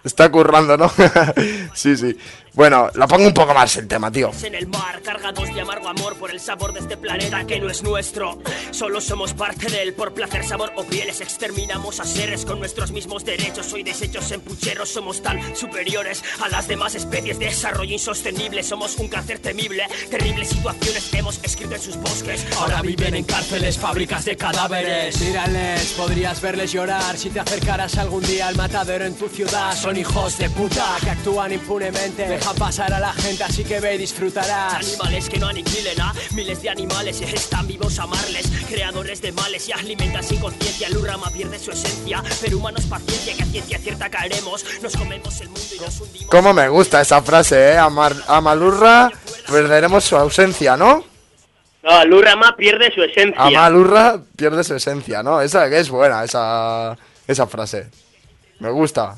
[SPEAKER 8] Está currando, ¿no? *laughs* sí, sí. Bueno, lo pongo un poco más el tema, tío.
[SPEAKER 10] En el mar, cargados de amargo amor por el sabor de este planeta que no es nuestro. Solo somos parte de él por placer, sabor o pieles. Exterminamos a seres con nuestros mismos derechos. Hoy desechos en pucheros somos tan superiores a las demás especies. Desarrollo insostenible, somos un cáncer temible. Terribles situaciones hemos escrito en sus bosques.
[SPEAKER 11] Ahora viven en cárceles, fábricas de cadáveres. Mírales, podrías verles llorar si te acercaras algún día al matadero en tu ciudad. Son hijos de puta que actúan impunemente. Dejan pasar a la gente, así que ve y disfrutarás.
[SPEAKER 10] Animales que no aniquilen a miles de animales y están vivos a amarles. Creadores de males y alimentan sin conciencia. El Urrama pierde su esencia, pero humanos paciencia que a ciencia cierta caeremos. Nos comemos el mundo y nos hundimos.
[SPEAKER 8] Cómo me gusta esa frase, ¿eh? A, Mar- a Malurra perderemos su ausencia, ¿no?
[SPEAKER 15] No, Lurrama pierde su esencia.
[SPEAKER 8] A Malurra pierde su esencia, ¿no? Esa que es buena, esa, esa frase. Me gusta.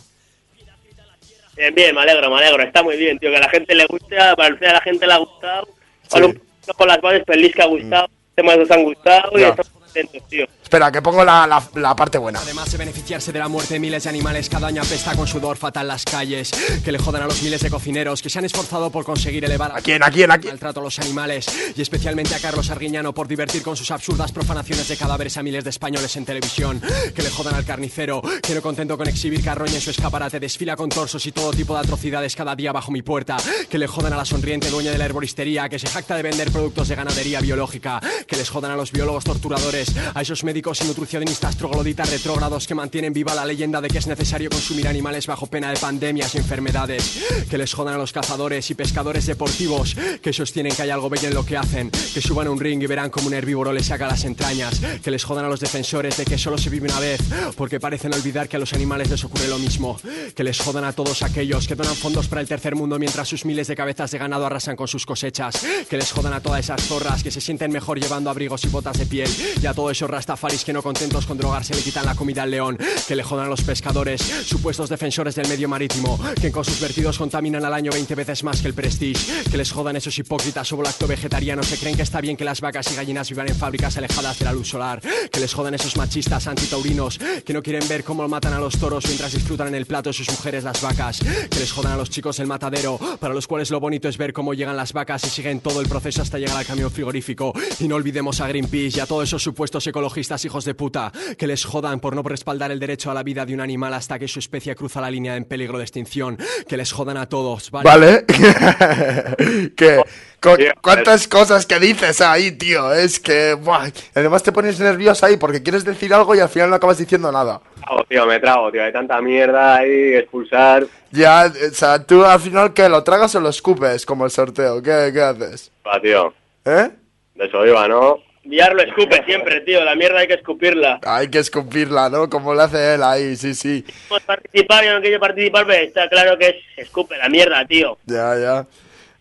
[SPEAKER 15] Bien, bien, me alegro, me alegro. Está muy bien, tío. Que a la gente le gusta, para a la gente le ha gustado. Un con las bases feliz que ha gustado. Los temas nos han gustado y estamos contentos, tío.
[SPEAKER 8] Espera, que pongo la, la- la parte buena.
[SPEAKER 11] Además de beneficiarse de la muerte de miles de animales, cada año apesta con sudor fatal las calles. Que le jodan a los miles de cocineros que se han esforzado por conseguir elevar
[SPEAKER 8] ¿A quién, a quién, a quién?
[SPEAKER 11] maltrato a los animales. Y especialmente a Carlos Arguiñano por divertir con sus absurdas profanaciones de cadáveres a miles de españoles en televisión. Que le jodan al carnicero, que no contento con exhibir carroña en su escaparate, desfila con torsos y todo tipo de atrocidades cada día bajo mi puerta. Que le jodan a la sonriente dueña de la herboristería, que se jacta de vender productos de ganadería biológica. Que les jodan a los biólogos torturadores, a esos médicos y nutricionistas trogloditas retrógrados que mantienen viva la leyenda de que es necesario consumir animales bajo pena de pandemias y enfermedades. Que les jodan a los cazadores y pescadores deportivos, que sostienen que hay algo bello en lo que hacen. Que suban a un ring y verán como un herbívoro les saca las entrañas. Que les jodan a los defensores de que solo se vive una vez, porque parecen olvidar que a los animales les ocurre lo mismo. Que les jodan a todos aquellos que donan fondos para el tercer mundo mientras sus miles de cabezas de ganado arrasan con sus cosechas. Que les jodan a todas esas zorras que se sienten mejor llevando abrigos y botas de piel. Y a todos esos rastafaris que no contentos con drogarse le quitan la comida al león. Que le jodan a los pescadores, supuestos defensores del medio marítimo, que con sus vertidos contaminan al año 20 veces más que el Prestige. Que les jodan esos hipócritas o lacto vegetarianos que creen que está bien que las vacas y gallinas vivan en fábricas alejadas de la luz solar. Que les jodan esos machistas antitaurinos que no quieren ver cómo matan a los toros mientras disfrutan en el plato sus mujeres las vacas. Que les jodan a los chicos del matadero, para los cuales lo bonito es ver cómo llegan las vacas y siguen todo el proceso hasta llegar al camión frigorífico. Y no olvidemos a Greenpeace y a todos esos supuestos ecologistas hijos de puta que les jodan por no respaldar el derecho a la vida de un animal hasta que su especie cruza la línea en peligro de extinción. Que les jodan a todos, ¿vale?
[SPEAKER 8] Vale. *laughs* que, cu- ¿Cuántas cosas que dices ahí, tío? Es que, buah. Además te pones nervioso ahí porque quieres decir algo y al final no acabas diciendo nada.
[SPEAKER 14] Trago, tío, me trago, tío. Hay tanta mierda ahí, expulsar.
[SPEAKER 8] Ya, o sea, tú al final, ¿qué? ¿Lo tragas o lo escupes como el sorteo? ¿Qué, qué haces?
[SPEAKER 14] Va, tío.
[SPEAKER 8] ¿Eh?
[SPEAKER 14] De eso iba, ¿no?
[SPEAKER 15] Villar lo escupe siempre, tío. La mierda hay que escupirla.
[SPEAKER 8] Hay que escupirla, ¿no? Como lo hace él ahí, sí, sí.
[SPEAKER 15] Queremos participar, yo no quiero participar, pero está claro que es escupe la mierda, tío.
[SPEAKER 8] Ya, ya.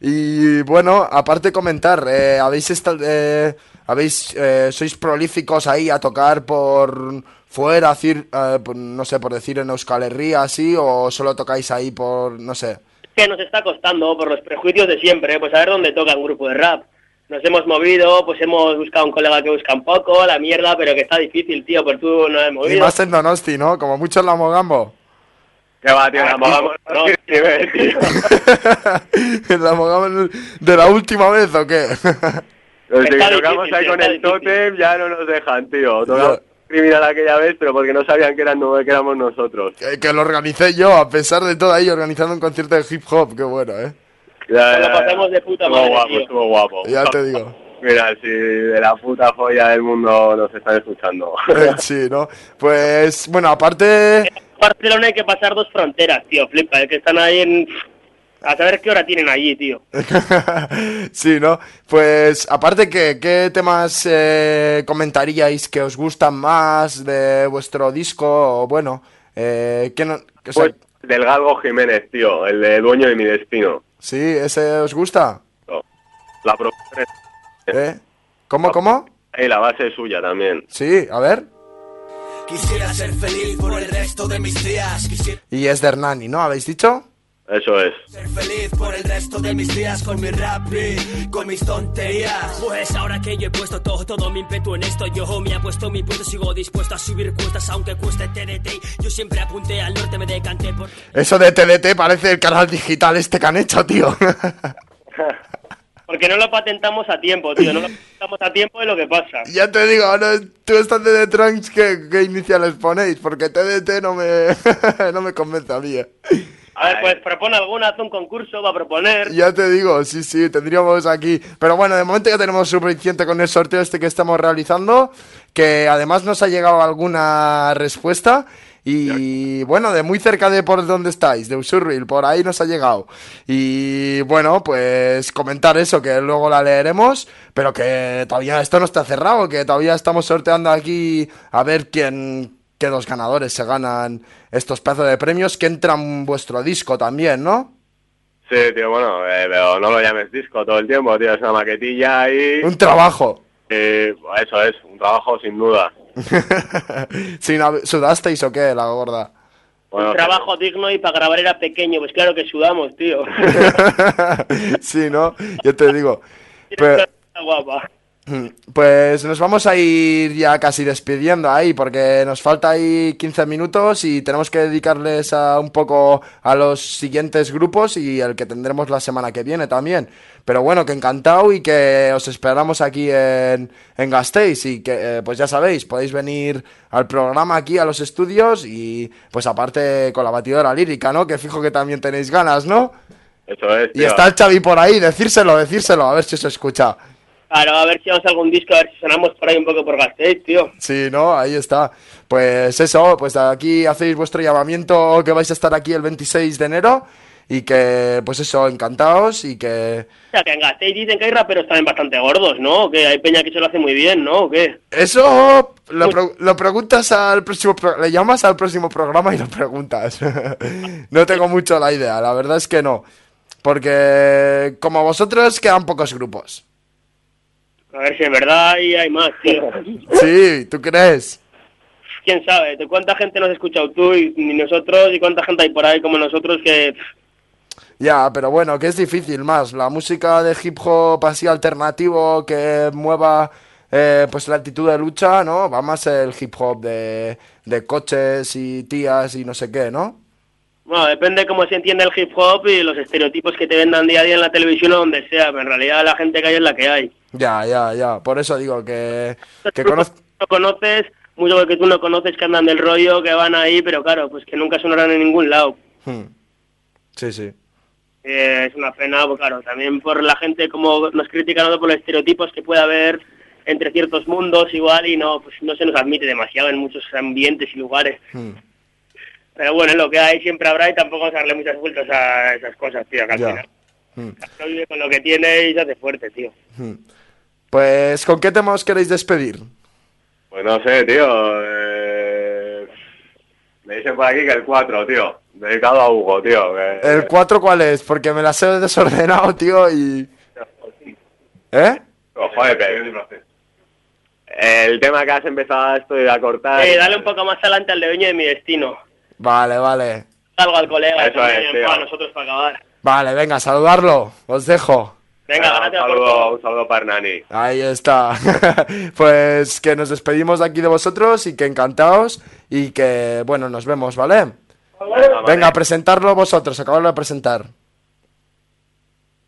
[SPEAKER 8] Y bueno, aparte comentar, eh, habéis estado, eh, habéis, eh, sois prolíficos ahí a tocar por fuera, decir, eh, no sé, por decir en Euskal Herria así, o solo tocáis ahí por, no sé.
[SPEAKER 15] Es que nos está costando por los prejuicios de siempre, pues a ver dónde toca un grupo de rap. Nos hemos movido, pues hemos buscado un colega que busca un poco, la mierda, pero que está difícil, tío, por tú no has
[SPEAKER 8] Y
[SPEAKER 15] movido.
[SPEAKER 8] más en Donosti, ¿no? Como mucho en la Mogambo.
[SPEAKER 14] ¿Qué va, tío? La mogamos.
[SPEAKER 15] no.
[SPEAKER 8] ¿En *laughs* la Mogambo de la última vez o qué?
[SPEAKER 14] Los que tocamos
[SPEAKER 15] difícil,
[SPEAKER 14] ahí
[SPEAKER 15] tío,
[SPEAKER 14] con el totem ya no nos dejan, tío. Tocamos criminal aquella vez, pero porque no sabían que, eran, que éramos nosotros.
[SPEAKER 8] que, que lo organicé yo, a pesar de todo ahí, organizando un concierto de hip hop, qué bueno, ¿eh?
[SPEAKER 14] Ya,
[SPEAKER 15] Nos
[SPEAKER 14] ya,
[SPEAKER 15] lo pasamos de puta
[SPEAKER 14] estuvo
[SPEAKER 15] madre,
[SPEAKER 14] guapo,
[SPEAKER 15] tío.
[SPEAKER 14] estuvo guapo.
[SPEAKER 8] Ya te digo.
[SPEAKER 14] Mira, si de la puta folla del mundo nos están escuchando.
[SPEAKER 8] Eh, *laughs* Sí, ¿no? Pues, bueno, aparte...
[SPEAKER 15] En Barcelona hay que pasar dos fronteras, tío, flipa, es que están ahí en... A saber qué hora tienen allí, tío. *laughs*
[SPEAKER 8] sí, ¿no? Pues, aparte, ¿qué, qué temas eh, comentaríais que os gustan más de vuestro disco? O bueno, eh, ¿qué no, sea,
[SPEAKER 14] Pues del Galgo Jiménez, tío, el de dueño de mi destino.
[SPEAKER 8] ¿Sí? ¿Ese os gusta?
[SPEAKER 14] La producción es-
[SPEAKER 8] ¿Eh? ¿Cómo, cómo?
[SPEAKER 14] y la base es suya también.
[SPEAKER 8] Sí, a ver.
[SPEAKER 13] Quisiera ser feliz por el resto de mis días. Quisiera
[SPEAKER 8] Y es de Hernani, ¿no? ¿Habéis dicho?
[SPEAKER 14] Eso es.
[SPEAKER 13] ser feliz por el resto de mis días con mi rap y con mis tonterías.
[SPEAKER 10] Pues ahora que yo he puesto todo, todo mi ímpetu en esto Yo me puesto mi punto, sigo dispuesto a subir cuestas Aunque cueste TDT Yo siempre apunté al norte, me decanté por...
[SPEAKER 8] Eso de TDT parece el canal digital este que han hecho, tío. *laughs*
[SPEAKER 15] Porque no lo patentamos a tiempo, tío, no lo patentamos a tiempo de lo que pasa.
[SPEAKER 8] ya te digo, ahora tú estás de Trunks, ¿qué, ¿qué iniciales ponéis? Porque TDT no me, *laughs* no me convence a mí. eh.
[SPEAKER 15] A ver, pues propone alguna, haz un concurso, va a proponer.
[SPEAKER 8] Ya te digo, sí, sí, tendríamos aquí. Pero bueno, de momento ya tenemos suficiente con el sorteo este que estamos realizando. Que además nos ha llegado alguna respuesta. Y bueno, de muy cerca de por donde estáis, de Usurbil, por ahí nos ha llegado. Y bueno, pues comentar eso, que luego la leeremos. Pero que todavía esto no está cerrado, que todavía estamos sorteando aquí a ver quién, qué dos ganadores se ganan estos pedazos de premios que entran en vuestro disco también, ¿no?
[SPEAKER 14] Sí, tío, bueno, eh, pero no lo llames disco todo el tiempo, tío, es una maquetilla y...
[SPEAKER 8] Un trabajo.
[SPEAKER 14] Eh, eso es, un trabajo sin duda. *laughs*
[SPEAKER 8] ¿Sudasteis o qué, la gorda?
[SPEAKER 14] Bueno,
[SPEAKER 15] Un trabajo digno y para grabar era pequeño, pues claro que sudamos, tío. *laughs*
[SPEAKER 8] sí, ¿no? Yo te digo. *laughs* Pero,
[SPEAKER 15] Está guapa.
[SPEAKER 8] Pues nos vamos a ir ya casi despidiendo ahí, porque nos falta ahí 15 minutos y tenemos que dedicarles a un poco a los siguientes grupos y el que tendremos la semana que viene también. Pero bueno, que encantado y que os esperamos aquí en, en Gasteiz y que, eh, pues ya sabéis, podéis venir al programa aquí a los estudios y pues aparte con la batidora lírica, ¿no? Que fijo que también tenéis ganas, ¿no?
[SPEAKER 14] Eso es.
[SPEAKER 8] Y está el Xavi por ahí, decírselo, decírselo, a ver si se escucha.
[SPEAKER 15] Claro, a ver si vamos a algún disco, a ver si sonamos por ahí un poco por Gasteiz, tío.
[SPEAKER 8] Sí, ¿no? Ahí está. Pues eso, pues aquí hacéis vuestro llamamiento que vais a estar aquí el 26 de enero y que, pues eso, encantados y que...
[SPEAKER 15] O sea, que en Gasteiz dicen que hay raperos también bastante gordos, ¿no? Que hay peña que se lo hace muy bien, ¿no? ¿O qué?
[SPEAKER 8] Eso lo, pre- lo preguntas al próximo... pro- le llamas al próximo programa y lo preguntas. *laughs* no tengo mucho la idea, la verdad es que no. Porque como vosotros quedan pocos grupos.
[SPEAKER 15] A ver si es verdad ahí hay más, tío. *laughs*
[SPEAKER 8] Sí, ¿tú crees?
[SPEAKER 15] ¿Quién sabe? ¿De cuánta gente nos has escuchado tú y, y nosotros? ¿Y cuánta gente hay por ahí como nosotros que...
[SPEAKER 8] Ya, pero bueno, que es difícil más. La música de hip hop así alternativo que mueva eh, pues la actitud de lucha, ¿no? Va más el hip hop de, de coches y tías y no sé qué, ¿no?
[SPEAKER 15] Bueno, depende cómo se entiende el hip hop y los estereotipos que te vendan día a día en la televisión o donde sea, pero en realidad la gente que hay es la que hay.
[SPEAKER 8] Ya, ya, ya. Por eso digo que, que conozco...
[SPEAKER 15] No conoces, mucho que tú no conoces que andan del rollo, que van ahí, pero claro, pues que nunca sonarán en ningún lado.
[SPEAKER 8] Hmm. Sí, sí.
[SPEAKER 15] Eh, es una pena, pues claro, también por la gente como nos critican por los estereotipos que puede haber entre ciertos mundos igual y no, pues no se nos admite demasiado en muchos ambientes y lugares.
[SPEAKER 8] Hmm.
[SPEAKER 15] Pero bueno, es lo que hay, siempre habrá y tampoco vamos a darle muchas vueltas a esas cosas, tío, que al
[SPEAKER 8] Ya.
[SPEAKER 15] final vive con lo que tiene y se hace fuerte, tío.
[SPEAKER 8] Hmm. Pues, ¿con qué tema os queréis despedir?
[SPEAKER 14] Pues no sé, tío. eh, Me dicen por aquí que el 4, tío. Dedicado a Hugo, tío. que-
[SPEAKER 8] ¿El 4 cuál es? Porque me las he desordenado, tío, y... ¿Eh?
[SPEAKER 14] Oh, joder, pero- El tema que has empezado estoy a cortar.
[SPEAKER 15] Eh, dale un poco más adelante al de dueño de mi destino.
[SPEAKER 8] Vale, vale.
[SPEAKER 15] Algo al colega
[SPEAKER 14] Eso
[SPEAKER 15] también,
[SPEAKER 14] es, tío.
[SPEAKER 15] para nosotros para acabar.
[SPEAKER 8] Vale, venga, saludarlo. Os dejo.
[SPEAKER 15] Venga,
[SPEAKER 14] un
[SPEAKER 15] gracias por
[SPEAKER 14] saludo,
[SPEAKER 15] todo.
[SPEAKER 14] un saludo para Hernani.
[SPEAKER 8] Ahí está. *laughs* pues que nos despedimos de aquí de vosotros y que encantados y que, bueno, nos vemos, ¿vale? Venga, a presentarlo vosotros, acabarlo de presentar.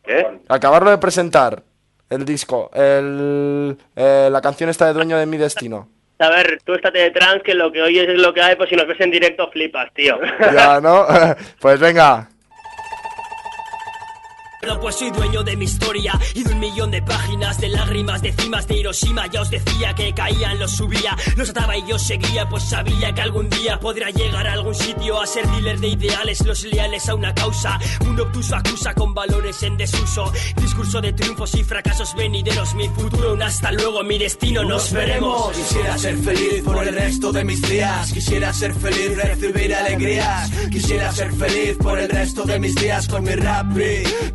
[SPEAKER 14] ¿Qué?
[SPEAKER 8] Acabarlo de presentar el disco, el, eh, la canción esta de Dueño de mi Destino.
[SPEAKER 15] A ver, tú estate de trans, que lo que oyes es lo que hay, pues si nos ves en directo flipas, tío.
[SPEAKER 8] Ya, ¿no? *laughs* *laughs* pues venga.
[SPEAKER 10] Pues soy dueño de mi historia y de un millón de páginas de lágrimas, de cimas de Hiroshima. Ya os decía que caían, los subía, los ataba y yo seguía, pues sabía que algún día podría llegar a algún sitio a ser dealer de ideales, los leales a una causa. Un obtuso acusa con valores en desuso, discurso de triunfos y fracasos venideros. Mi futuro, un hasta luego, mi destino, nos veremos.
[SPEAKER 13] Quisiera ser feliz por el resto de mis días. Quisiera ser feliz, recibir alegrías. Quisiera ser feliz por el resto de mis días con mi rap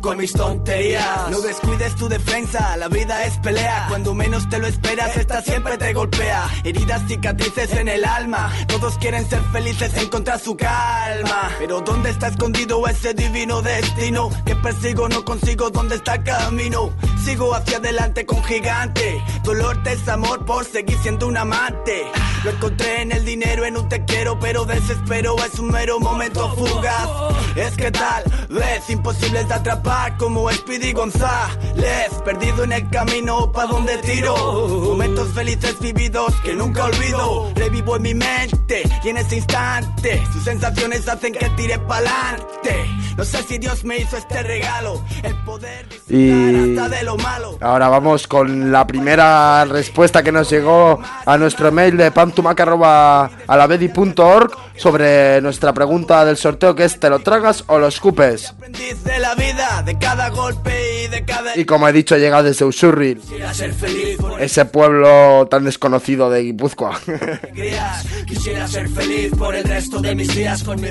[SPEAKER 13] con mis tonterías. No descuides tu defensa, la vida es pelea. Cuando menos te lo esperas, esta siempre te golpea. Heridas, cicatrices en el alma. Todos quieren ser felices, encontrar su calma. Pero ¿dónde está escondido ese divino destino? Que persigo, no consigo, ¿dónde está el camino? Sigo hacia adelante con gigante. Dolor, desamor por seguir siendo un amante. Lo encontré en el dinero, en un te quiero, pero desespero es un mero momento fugaz. Es que tal vez imposibles de atrapar como Speedy González. Perdido en el camino, pa' donde tiro. Momentos felices vividos que nunca olvido. Revivo en mi mente y en ese instante sus sensaciones hacen que tire pa'lante. No sé si Dios me hizo este regalo, el poder
[SPEAKER 8] Y
[SPEAKER 13] hasta de lo malo.
[SPEAKER 8] ahora vamos con la primera respuesta que nos llegó a nuestro mail de pantumaca.alabedi.org sobre nuestra pregunta del sorteo que es ¿te lo tragas o lo escupes?
[SPEAKER 13] Aprendiz de la vida, de cada golpe y de cada
[SPEAKER 8] Y como he dicho, llega desde Usurri,
[SPEAKER 13] Quisiera ser feliz por
[SPEAKER 8] ese pueblo tan desconocido de Guipúzcoa.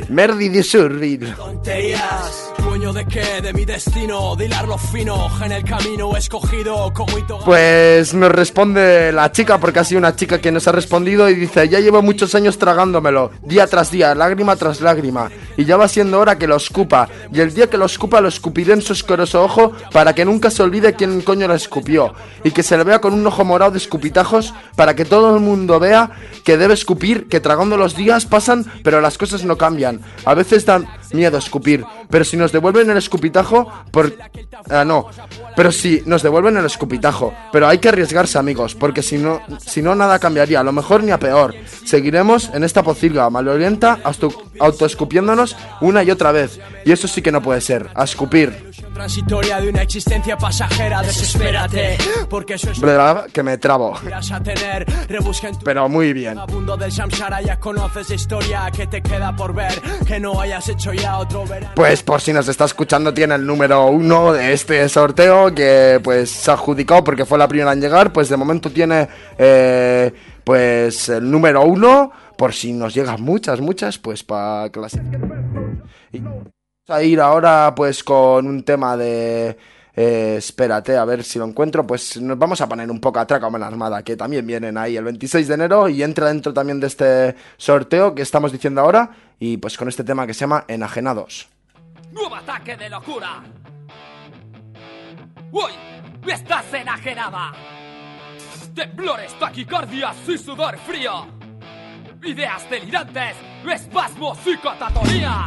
[SPEAKER 8] Merdi de.
[SPEAKER 13] Tonterías. De qué, de mi destino, fino, en el camino escogido como.
[SPEAKER 8] Pues nos responde la chica, porque ha sido una chica que nos ha respondido y dice, ya llevo muchos años tragándomelo, día tras día, lágrima tras lágrima, y ya va siendo hora que lo escupa, y el día que lo escupa lo escupiré en su escoroso ojo para que nunca se olvide quién coño lo escupió, y que se le vea con un ojo morado de escupitajos para que todo el mundo vea que debe escupir, que tragando los días pasan, pero las cosas no cambian. A veces dan miedo escupir, pero si nos devuelven el escupitajo, por... Ah, no, pero si nos devuelven el escupitajo, pero hay que arriesgarse amigos, porque si no, si no nada cambiaría, a lo mejor ni a peor. Seguiremos en esta pocilga malorienta, auto- autoescupiéndonos una y otra vez, y eso sí que no puede ser, a escupir.
[SPEAKER 13] Transitoria de una existencia pasajera, desespérate, porque eso es
[SPEAKER 8] Bla, que me trabo, pero muy bien. Pues por si nos está escuchando tiene el número uno de este sorteo que pues se ha adjudicado porque fue la primera en llegar, pues de momento tiene eh, pues el número uno, por si nos llegan muchas, muchas, pues para. Y vamos a ir ahora pues con un tema de... eh, espérate, a ver si lo encuentro. Pues nos vamos a poner un poco a en la Armada, que también vienen ahí el 26 de enero y entra dentro también de este sorteo que estamos diciendo ahora. Y pues con este tema que se llama Enajenados.
[SPEAKER 16] Nuevo ataque de locura. Uy, estás enajenada. Temblores, taquicardias y sudor frío. Ideas delirantes, espasmos y la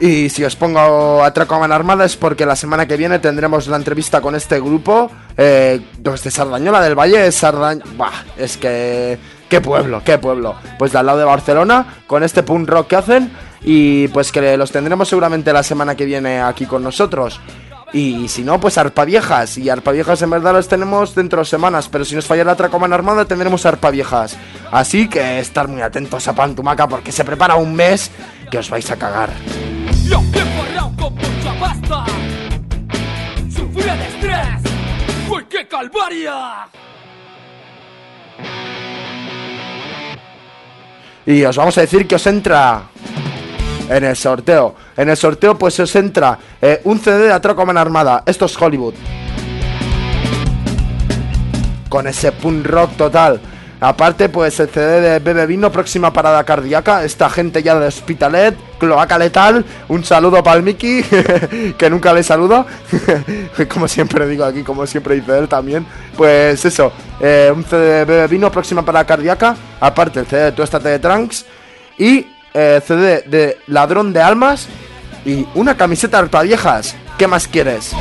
[SPEAKER 8] Y si os pongo Atraco en Armada es porque la semana que viene tendremos la entrevista con este grupo eh, desde Sardañola del Valle. Sardañ... Buah, es que... ¡Qué pueblo, qué pueblo! Pues de al lado de Barcelona, con este punk rock que hacen y pues que los tendremos seguramente la semana que viene aquí con nosotros. Y si no, pues Arpa Viejas. Y Arpa Viejas en verdad los tenemos dentro de semanas. Pero si nos falla la Tracomán Armada, tendremos Arpa Viejas. Así que estar muy atentos a Pantumaca porque se prepara un mes que os vais a cagar.
[SPEAKER 16] Y aunque forrao con mucha pasta Sufría de estrés ¡Uy, qué calvaria!
[SPEAKER 8] Y os vamos a decir que os entra en el sorteo. En el sorteo pues os entra eh, un CD de Atracoman Armada. Esto es Hollywood. Con ese punk rock total. Aparte pues el CD de Bebe Vino, próxima parada cardíaca. Esta gente ya de Hospitalet, Cloaca Letal. Un saludo para el Mickey, que nunca le saludo. *laughs* como siempre digo aquí, como siempre dice él también. Pues eso, eh, un CD de Bebe Vino, próxima parada cardíaca. Aparte el CD de Tu Estate de Trunks. Y eh, CD de Ladrón de Almas y una camiseta de Viejas. ¿Qué más quieres?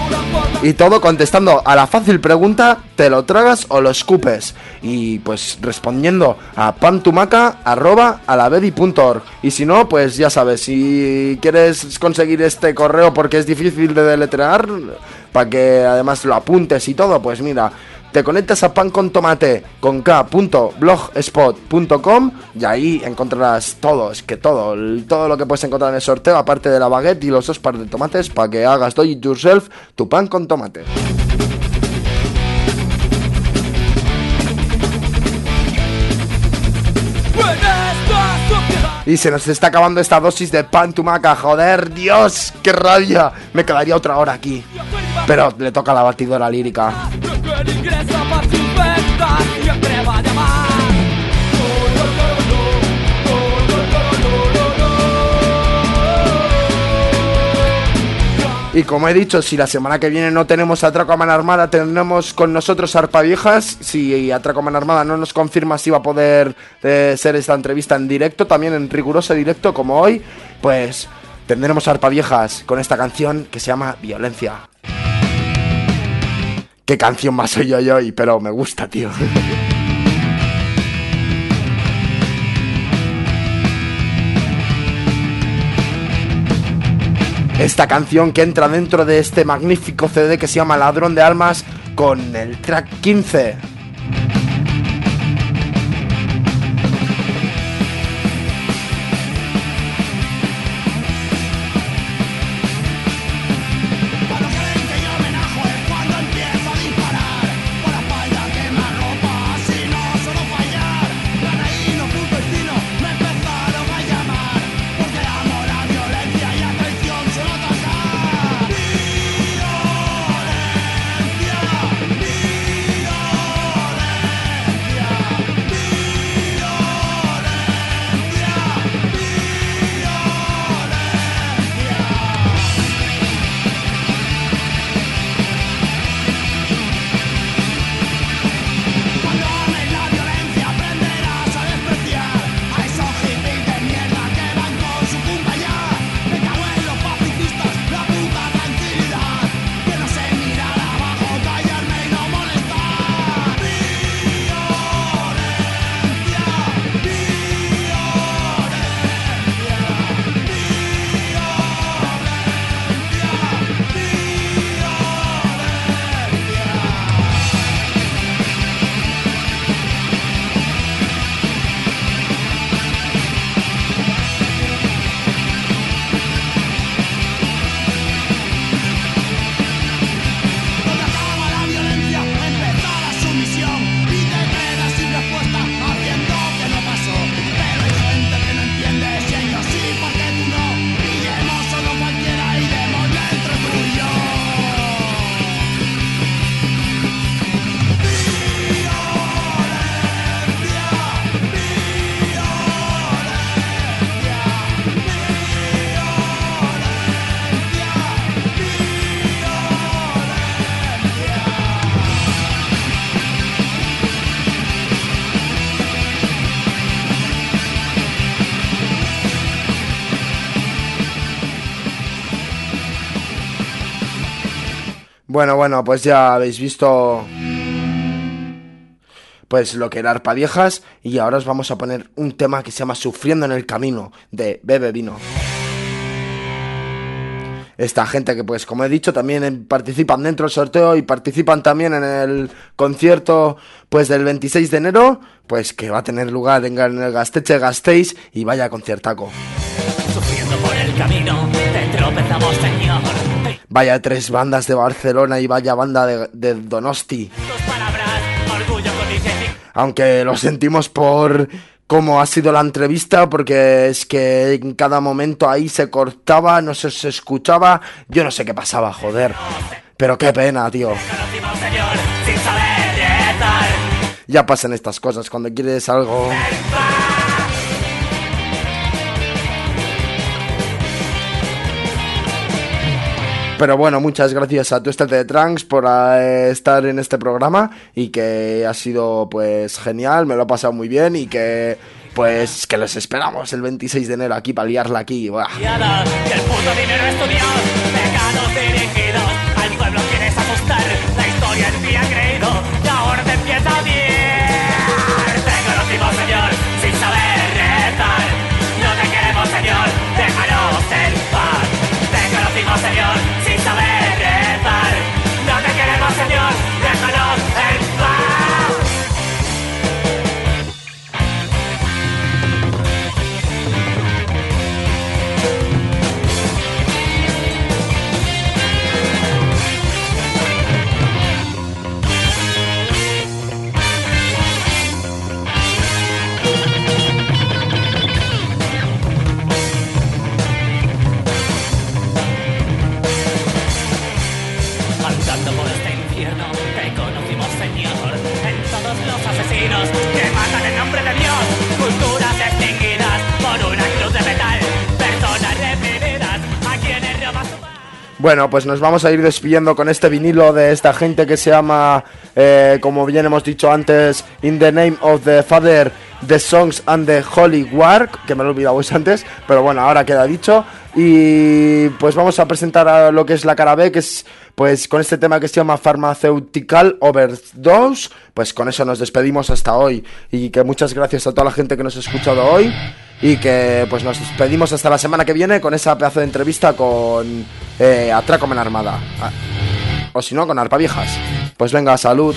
[SPEAKER 8] Y todo contestando a la fácil pregunta, ¿te lo tragas o lo escupes? Y pues respondiendo a pantumaca.alabedi.org Y si no, pues ya sabes, si quieres conseguir este correo porque es difícil de deletrear, para que además lo apuntes y todo, pues mira, te conectas a pan con tomate con k.blogspot.com y ahí encontrarás todo, es que todo, todo lo que puedes encontrar en el sorteo, aparte de la baguette y los dos pares de tomates, para que hagas do it yourself tu pan con tomate. Y se nos está acabando esta dosis de pan tumaca, joder, Dios, qué rabia. Me quedaría otra hora aquí. Pero le toca la batidora lírica. Y como he dicho, si la semana que viene no tenemos Atraco a Mano Armada, tendremos con nosotros Arpa Viejas. Si Atraco a Mano Armada no nos confirma si va a poder eh, ser esta entrevista en directo, también en riguroso directo como hoy, pues tendremos Arpa Viejas con esta canción que se llama Violencia. Qué canción más soy yo hoy, pero me gusta, tío. Esta canción que entra dentro de este magnífico CD que se llama Ladrón de Almas con el track 15. Bueno, bueno, pues ya habéis visto pues lo que era Arpa Viejas y ahora os vamos a poner un tema que se llama Sufriendo en el Camino de Bebe Vino. Esta gente que pues como he dicho también participan dentro del sorteo y participan también en el concierto pues del 26 de enero pues que va a tener lugar en el Gasteche Gasteiz y vaya conciertaco.
[SPEAKER 17] Sufriendo por el camino, te tropezamos, señor.
[SPEAKER 8] Vaya tres bandas de Barcelona y vaya banda de, de Donosti. Aunque lo sentimos por cómo ha sido la entrevista, porque es que en cada momento ahí se cortaba, no se, se escuchaba, yo no sé qué pasaba, joder. Pero qué pena, tío.
[SPEAKER 17] Conocimos, señor, sin saber rezar.
[SPEAKER 8] Ya pasan estas cosas cuando quieres algo. Pero bueno, muchas gracias a tu Estate de Trunks por eh, estar en este programa y que ha sido pues genial, me lo he pasado muy bien y que pues que los esperamos el 26 de enero aquí para liarla aquí. buah. Bueno, pues nos vamos a ir despidiendo con este vinilo de esta gente que se llama, eh, como bien hemos dicho antes, In the Name of the Father, The Songs and the Holy War, que me lo he olvidado *laughs* antes, pero bueno, ahora queda dicho. Y pues vamos a presentar a lo que es la cara B, que es pues con este tema que se llama Pharmaceutical Overdose. Pues con eso nos despedimos hasta hoy. Y que muchas gracias a toda la gente que nos ha escuchado hoy. Y que pues nos despedimos hasta la semana que viene con esa pedazo de entrevista con eh, en Armada. Ah, O si no, con Arpa Viejas. Pues venga, salud.